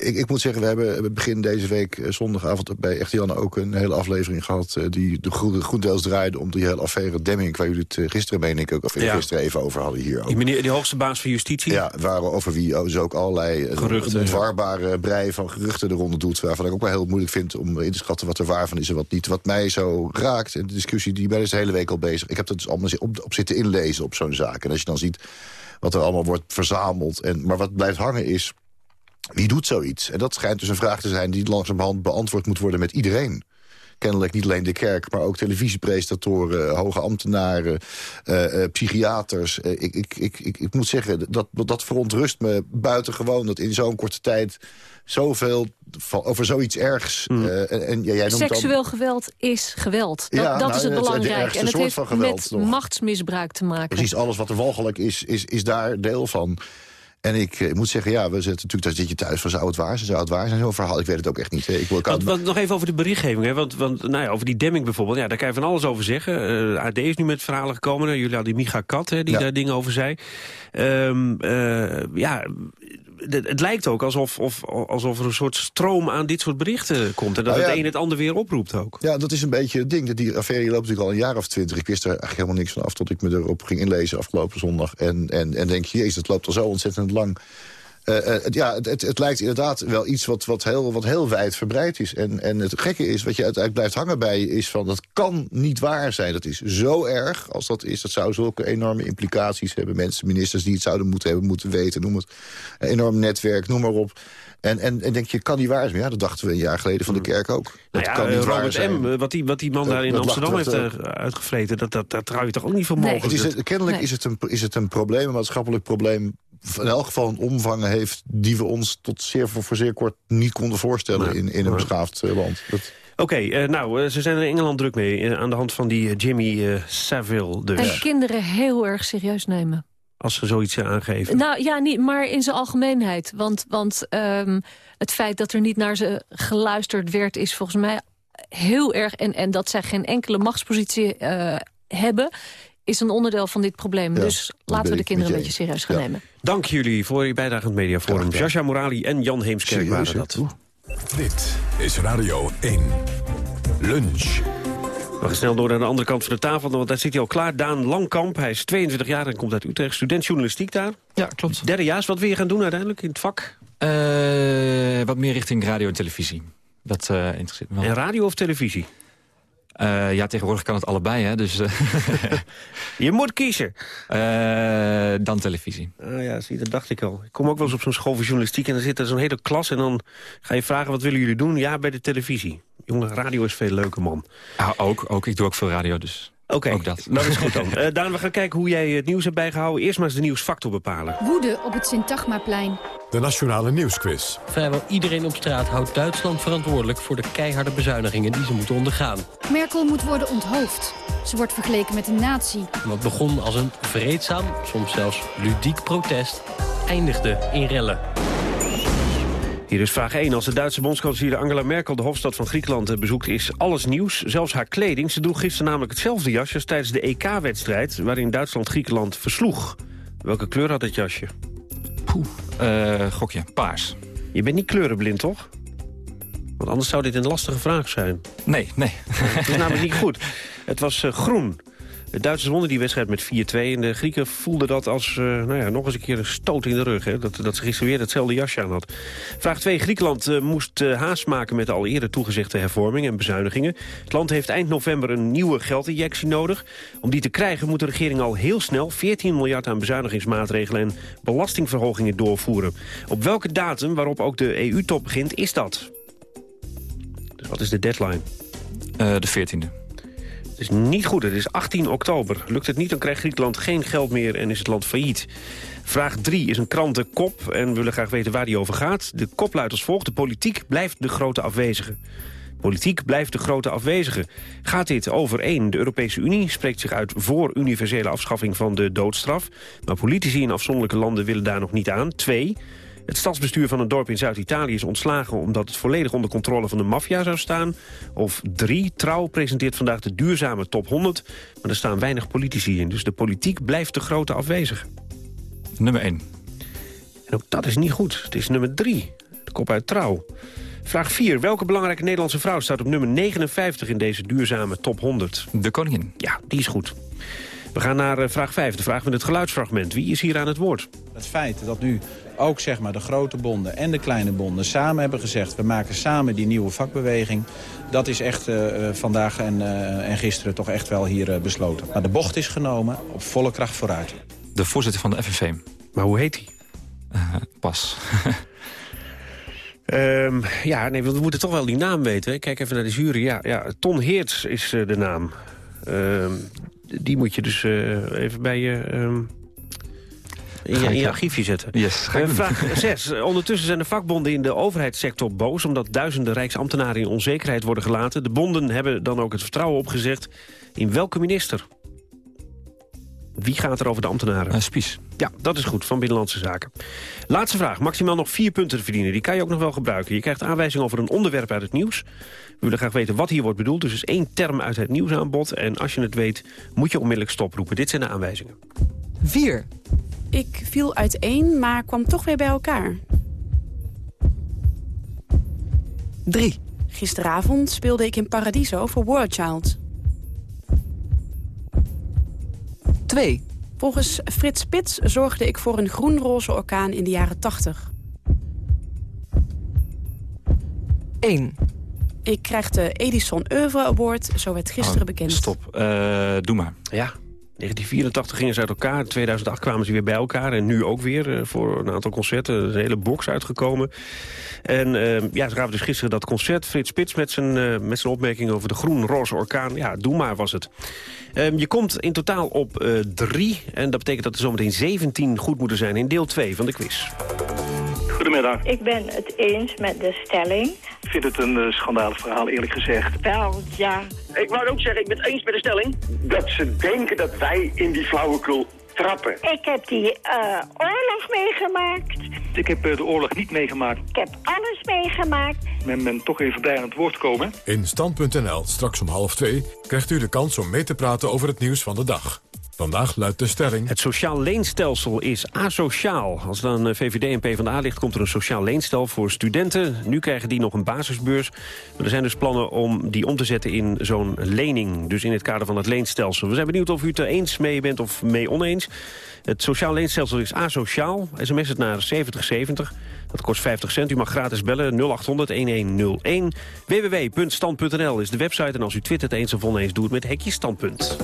ik, ik, moet zeggen, we hebben begin deze week uh, zondagavond bij Echte Janne ook een hele aflevering gehad... Uh, die de goed deels draaide om die hele affaire Demming... waar jullie het gisteren, meen ik ook, of ja. gisteren even over hadden hier ook. Die, meneer, die hoogste baas van justitie? Ja, waar, over wie ze ook allerlei geruchten, ontwarbare brei van geruchten de ronde doet... waarvan ik ook wel heel moeilijk vind om in te schatten wat er waar van is en wat niet. Wat mij zo raakt, en de discussie die bij is de hele week al bezig... ik heb dat dus allemaal op, op zitten inlezen op zo'n zaak. En als je dan ziet wat er allemaal wordt verzameld... En, maar wat blijft hangen is wie doet zoiets? En dat schijnt dus een vraag te zijn die langzamerhand beantwoord moet worden met iedereen. Kennelijk niet alleen de kerk, maar ook televisiepresentatoren, hoge ambtenaren, uh, uh, psychiaters. Uh, ik, ik, ik, ik, ik moet zeggen, dat, dat verontrust me buitengewoon... dat in zo'n korte tijd zoveel van, over zoiets ergs... Mm. en, en, ja, jij noemt Seksueel dan... geweld is geweld. Dat, ja, dat nou, is het belangrijk. En het heeft met nog. machtsmisbruik te maken. Precies, alles wat er walgelijk is, is, is daar deel van. En ik, ik, moet zeggen, ja, we zitten natuurlijk, daar zit je thuis van zou het waar zijn, zou het waar zijn, zo'n verhaal. Ik weet het ook echt niet. Ik, ik want, want, nog even over de berichtgeving, hè? Want, want nou ja, over die demming bijvoorbeeld, ja, daar kan je van alles over zeggen. Uh, AD is nu met verhalen gekomen, jullie hadden die Micha Kat, hè, die ja. daar dingen over zei. Um, uh, ja, het lijkt ook alsof, of, alsof er een soort stroom aan dit soort berichten komt. En dat nou ja, het een het ander weer oproept ook. Ja, dat is een beetje het ding. Die affaire loopt natuurlijk al een jaar of twintig. Ik wist er eigenlijk helemaal niks van af tot ik me erop ging inlezen afgelopen zondag. En, en, en denk, jezus, het loopt al zo ontzettend lang. Ja, het, het, lijkt inderdaad wel iets wat, wat, heel, wat heel wijd verbreid is. En, en het gekke is, wat je uiteindelijk blijft hangen bij... is van, dat kan niet waar zijn. Dat is zo erg als dat is. Dat zou zulke enorme implicaties hebben. Mensen, ministers die het zouden moeten hebben, moeten weten. Noem het enorm netwerk, noem maar op. En, en, en denk je, kan die waar zijn? Ja, dat dachten we een jaar geleden van de kerk ook. Dat nou ja, kan niet Robert waar zijn. M., wat die, wat die man daar in dat Amsterdam lacht heeft uh, uitgevreten... Dat, dat, dat trouw je toch ook niet voor mogelijk? Het is, het- kennelijk Nee. is, het een, is het een probleem, een maatschappelijk probleem... in elk geval een omvang heeft die we ons tot zeer, voor, voor zeer kort niet konden voorstellen... in, in een beschaafd eh, land. Dat, Oké, eh, nou, eh, ze zijn er in Engeland druk mee. aan de hand van die Jimmy eh, Savile dus. En kinderen heel erg serieus nemen. Als ze zoiets aangeven. Nou ja, niet, maar in zijn algemeenheid. Want, want ehm, het feit dat er niet naar ze geluisterd werd... is volgens mij heel erg... en, en dat zij geen enkele machtspositie eh, hebben... is een onderdeel van dit probleem. Ja, dus laten we de kinderen een beetje je serieus gaan Ja. nemen. Dank jullie voor je bijdrage aan het Mediaforum. Jascha Morali en Jan Heemskerk waren dat. Dit is Radio 1. Lunch. We gaan snel door naar de andere kant van de tafel, want daar zit hij al klaar. Daan Langkamp, hij is 22 jaar en komt uit Utrecht. Student journalistiek daar. Ja, klopt. Derdejaars, wat wil je gaan doen uiteindelijk in het vak? Eh, wat meer richting radio en televisie. Dat eh, interesseert me wel. En radio of televisie? Eh, ja, tegenwoordig kan het allebei, hè. Dus, eh, [LAUGHS] je moet kiezen. Eh, dan televisie. Ah ja, zie, dat dacht ik al. Ik kom ook wel eens op zo'n school voor journalistiek... en dan zit er zo'n hele klas en dan ga je vragen... wat willen jullie doen? Ja, bij de televisie. Jongen, radio is veel leuker, man. Ah, ook, ook, ik doe ook veel radio, dus Oké, ook dat. dat is goed dan. [LAUGHS] Eh, Daan, we gaan kijken hoe jij het nieuws hebt bijgehouden. Eerst maar eens de nieuwsfactor bepalen. Woede op het Sint-Tagmaplein. De Nationale Nieuwsquiz. Vrijwel iedereen op straat houdt Duitsland verantwoordelijk... voor de keiharde bezuinigingen die ze moeten ondergaan. Merkel moet worden onthoofd. Ze wordt vergeleken met een nazi. Wat begon als een vreedzaam, soms zelfs ludiek protest... eindigde in rellen. Hier is vraag 1. Als de Duitse bondskanselier Angela Merkel de hoofdstad van Griekenland eh, bezoekt... is alles nieuws, zelfs haar kleding. Ze droeg gisteren namelijk hetzelfde jasje als tijdens de EK-wedstrijd... waarin Duitsland Griekenland versloeg. Welke kleur had het jasje? Eh, gokje, paars. Je bent niet kleurenblind, toch? Want anders zou dit een lastige vraag zijn. Nee, nee. Het is namelijk niet [LAUGHS] goed. Het was eh, groen. De Duitsers wonnen die wedstrijd met 4-2. En de Grieken voelden dat als eh, nou ja, nog eens een keer een stoot in de rug. Hè? Dat, dat ze gisteren weer hetzelfde jasje aan had. Vraag 2. Griekenland eh, moest eh, haast maken met de al eerder toegezegde hervorming en bezuinigingen. Het land heeft eind november een nieuwe geldinjectie nodig. Om die te krijgen moet de regering al heel snel 14 miljard aan bezuinigingsmaatregelen en belastingverhogingen doorvoeren. Op welke datum waarop ook de EU-top begint is dat? Dus wat is de deadline? De 14e. Is niet goed, het is 18 oktober. Lukt het niet, dan krijgt Griekenland geen geld meer en is het land failliet. Vraag 3 is een krantenkop en we willen graag weten waar die over gaat. De kop luidt als volgt, de politiek blijft de grote afwezige. Politiek blijft de grote afwezige. Gaat dit over 1. De Europese Unie spreekt zich uit voor universele afschaffing van de doodstraf. Maar politici in afzonderlijke landen willen daar nog niet aan. 2. Het stadsbestuur van een dorp in Zuid-Italië is ontslagen... omdat het volledig onder controle van de maffia zou staan. Of 3. Trouw presenteert vandaag de duurzame top 100. Maar er staan weinig politici in. Dus de politiek blijft de grote afwezige. Nummer 1. En ook dat is niet goed. Het is nummer 3. De kop uit Trouw. Vraag 4. Welke belangrijke Nederlandse vrouw staat op nummer 59 in deze duurzame top 100? De koningin. Ja, die is goed. We gaan naar eh, vraag 5, de vraag met het geluidsfragment. Wie is hier aan het woord? Het feit dat nu ook zeg maar, de grote bonden en de kleine bonden samen hebben gezegd... we maken samen die nieuwe vakbeweging... dat is echt eh, eh, vandaag en, eh, en gisteren toch echt wel hier besloten. Maar de bocht is genomen op volle kracht vooruit. De voorzitter van de FNV. Maar hoe heet hij? pas. [LAUGHS] Ehm, ja, nee, want we moeten toch wel die naam weten. hè. Kijk even naar de jury. Ja, ja Ton Heerts is eh, de naam. Ehm, die moet je dus eh, even bij je... ehm, in je, in archiefje zetten. Yes, Eh, vraag 6. Ondertussen zijn de vakbonden in de overheidssector boos... omdat duizenden rijksambtenaren in onzekerheid worden gelaten. De bonden hebben dan ook het vertrouwen opgezegd. In welke minister? Wie gaat er over de ambtenaren? Uh, Spies. Ja, dat is goed, van Binnenlandse Zaken. Laatste vraag, maximaal nog vier punten te verdienen. Die kan je ook nog wel gebruiken. Je krijgt aanwijzing over een onderwerp uit het nieuws. We willen graag weten wat hier wordt bedoeld. Dus is één term uit het nieuwsaanbod. En als je het weet, moet je onmiddellijk stoproepen. Dit zijn de aanwijzingen. 4. Ik viel uiteen, maar kwam toch weer bij elkaar. 3. Gisteravond speelde ik in Paradiso voor World Child. 2. Volgens Frits Spits zorgde ik voor een groenroze orkaan in de jaren 80. 1. Ik krijg de Edison Oeuvre Award, zo werd gisteren oh, bekend. Stop, uh, doe maar. Ja, 1984 gingen ze uit elkaar. In 2008 kwamen ze weer bij elkaar. En nu ook weer uh, voor een aantal concerten. Er is een hele box uitgekomen. En uh, ja, ze gaven dus gisteren dat concert. Frits Spits met zijn, uh, met zijn opmerking over de groen-roze orkaan. Ja, doe maar was het. Um, je komt in totaal op drie. En dat betekent dat er zometeen 17 goed moeten zijn in deel 2 van de quiz. Goedemiddag. Ik ben het eens met de stelling. Ik vind het een uh, schandalig verhaal, eerlijk gezegd. Wel, ja. Ik wou ook zeggen, ik ben het eens met de stelling... dat ze denken dat wij in die flauwekul trappen. Ik heb die uh, oorlog meegemaakt. Ik heb uh, de oorlog niet meegemaakt. Ik heb alles meegemaakt. Men ben toch even blij aan het woord komen. In Stand.nl, straks om half twee, krijgt u de kans om mee te praten over het nieuws van de dag. Vandaag luidt de stelling... Het sociaal leenstelsel is asociaal. Als dan VVD en PvdA ligt, komt er een sociaal leenstel voor studenten. Nu krijgen die nog een basisbeurs. Maar er zijn dus plannen om die om te zetten in zo'n lening. Dus in het kader van het leenstelsel. We zijn benieuwd of u het er eens mee bent of mee oneens. Het sociaal leenstelsel is asociaal. SMS het naar 7070. Dat kost 50 cent. U mag gratis bellen 0800-1101. www.stand.nl is de website. En als u twittert eens of oneens, doe het met hekje standpunt.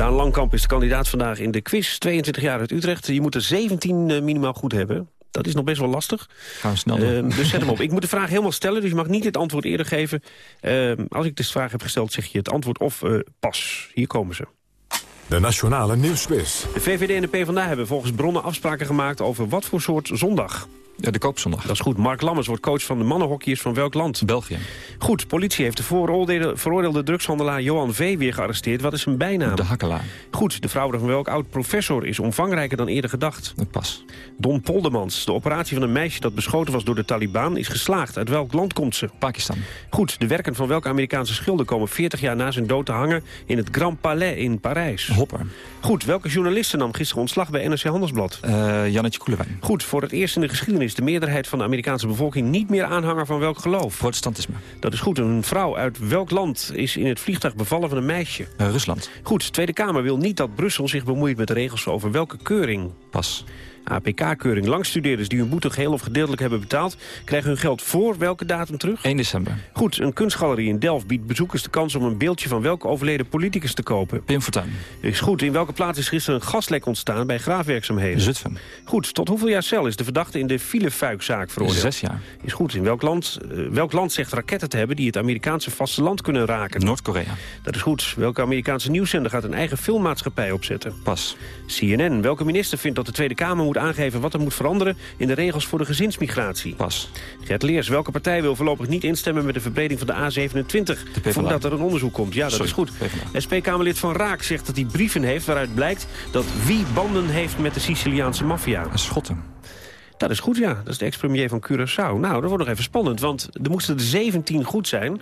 Daan Langkamp is de kandidaat vandaag in de quiz. 22 jaar uit Utrecht. Je moet er 17 minimaal goed hebben. Dat is nog best wel lastig. Gaan we snel doen. Uh, dus zet hem op. [LAUGHS] Ik moet de vraag helemaal stellen, dus je mag niet het antwoord eerder geven. Uh, als ik de vraag heb gesteld, zeg je het antwoord of uh, pas. Hier komen ze. De Nationale Nieuwsquiz. De VVD en de PvdA hebben volgens bronnen afspraken gemaakt over wat voor soort zondag. Ja, de koopzondag. Dat is goed. Mark Lammers wordt coach van de mannenhockeyers van welk land? België. Goed. Politie heeft de veroordeelde, drugshandelaar Johan V. weer gearresteerd. Wat is zijn bijnaam? De hakkelaar. Goed. De vrouw van welk oud-professor is omvangrijker dan eerder gedacht? Pas. Don Poldermans. De operatie van een meisje dat beschoten was door de Taliban is geslaagd. Uit welk land komt ze? Pakistan. Goed. De werken van welke Amerikaanse schilder komen 40 jaar na zijn dood te hangen... in het Grand Palais in Parijs? Hopper. Goed. Welke journalisten nam gisteren ontslag bij NRC Handelsblad? Uh, Jannetje Koelewijn. Goed. Voor het eerst in de geschiedenis de meerderheid van de Amerikaanse bevolking niet meer aanhanger van welk geloof? Protestantisme. Dat is goed. Een vrouw uit welk land is in het vliegtuig bevallen van een meisje? Uh, Rusland. Goed. De Tweede Kamer wil niet dat Brussel zich bemoeit met de regels over welke keuring? Pas. APK-keuring. Langstudeerders die hun boete geheel of gedeeltelijk hebben betaald... krijgen hun geld voor welke datum terug? 1 december. Goed, een kunstgalerie in Delft biedt bezoekers de kans... om een beeldje van welke overleden politicus te kopen? Pim Fortuyn. Is goed. In welke plaats is gisteren een gaslek ontstaan bij graafwerkzaamheden? Zutphen. Goed. Tot hoeveel jaar cel is de verdachte in de filefuikzaak veroordeeld? Zes jaar. Is goed. In welk land, uh, welk land zegt raketten te hebben... die het Amerikaanse vasteland kunnen raken? Noord-Korea. Dat is goed. Welke Amerikaanse nieuwszender gaat een eigen filmmaatschappij opzetten? Pas. CNN. Welke minister vindt dat de Tweede Kamer moet aangeven... wat er moet veranderen in de regels voor de gezinsmigratie? Pas. Gert Leers, welke partij wil voorlopig niet instemmen met de verbreding van de A27? De voordat er een onderzoek komt. Ja, dat Sorry, is goed. SP-Kamerlid Van Raak zegt dat hij brieven heeft waaruit blijkt dat wie banden heeft met de Siciliaanse maffia. Schotten. Dat is goed, ja. Dat is de ex-premier van Curaçao. Nou, dat wordt nog even spannend, want er moesten er 17 goed zijn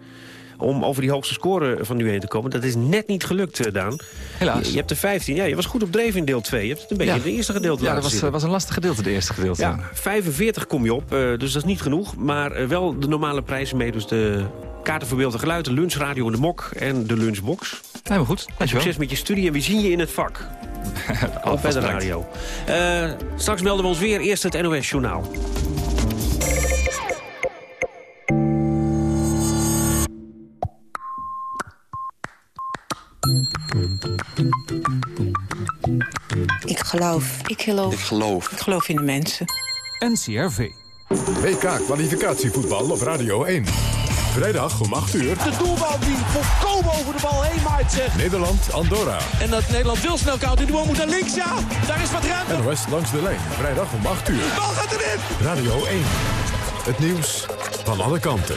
om over die hoogste score van nu heen te komen. Dat is net niet gelukt, Daan. Helaas. Je, je hebt er 15. Ja, je was goed op dreven in deel 2. Je hebt het een beetje ja. in het eerste gedeelte Ja, dat was, zitten. was een lastig gedeelte, de eerste gedeelte. Ja, 45 kom je op, uh, dus dat is niet genoeg. Maar wel de normale prijzen mee. Dus de kaarten voor beeld en geluid, de lunchradio en de mok en de lunchbox. Helemaal goed, en succes met je studie en we zien je in het vak. [LAUGHS] Ook bij de radio. Uh, straks melden we ons weer. Eerst het NOS Journaal. Ik geloof. Ik geloof. Ik geloof. Ik geloof in de mensen. NCRV. WK kwalificatievoetbal op Radio 1. Vrijdag om 8 uur. De doelbal die volkomen over de bal heen maait zeg. Nederland, Andorra. En dat Nederland wil snel koud. Die bal moet naar links, ja. Daar is wat ruimte. NOS langs de lijn. Vrijdag om 8 uur. De bal gaat erin. Radio 1. Het nieuws van alle kanten.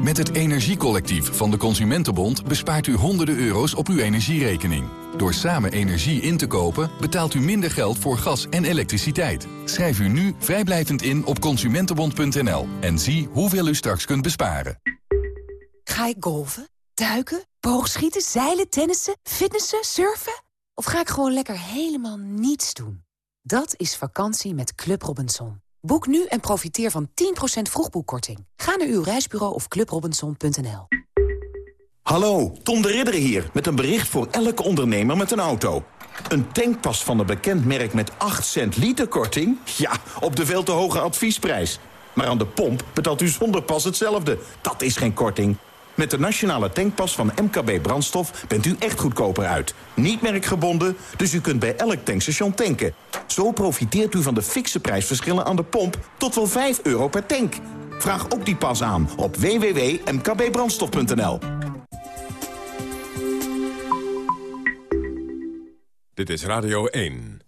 Met het Energiecollectief van de Consumentenbond bespaart u honderden euro's op uw energierekening. Door samen energie in te kopen betaalt u minder geld voor gas en elektriciteit. Schrijf u nu vrijblijvend in op consumentenbond.nl en zie hoeveel u straks kunt besparen. Ga ik golven, duiken, boogschieten, zeilen, tennissen, fitnessen, surfen? Of ga ik gewoon lekker helemaal niets doen? Dat is vakantie met Club Robinson. Boek nu en profiteer van 10% vroegboekkorting. Ga naar uw reisbureau of clubrobinson.nl. Hallo, Tom de Ridder hier met een bericht voor elke ondernemer met een auto. Een tankpas van een bekend merk met 8 cent liter korting? Ja, op de veel te hoge adviesprijs. Maar aan de pomp betaalt u zonder pas hetzelfde. Dat is geen korting. Met de nationale tankpas van MKB Brandstof bent u echt goedkoper uit. Niet merkgebonden, dus u kunt bij elk tankstation tanken. Zo profiteert u van de fikse prijsverschillen aan de pomp tot wel 5 euro per tank. Vraag ook die pas aan op www.mkbbrandstof.nl. Dit is Radio 1.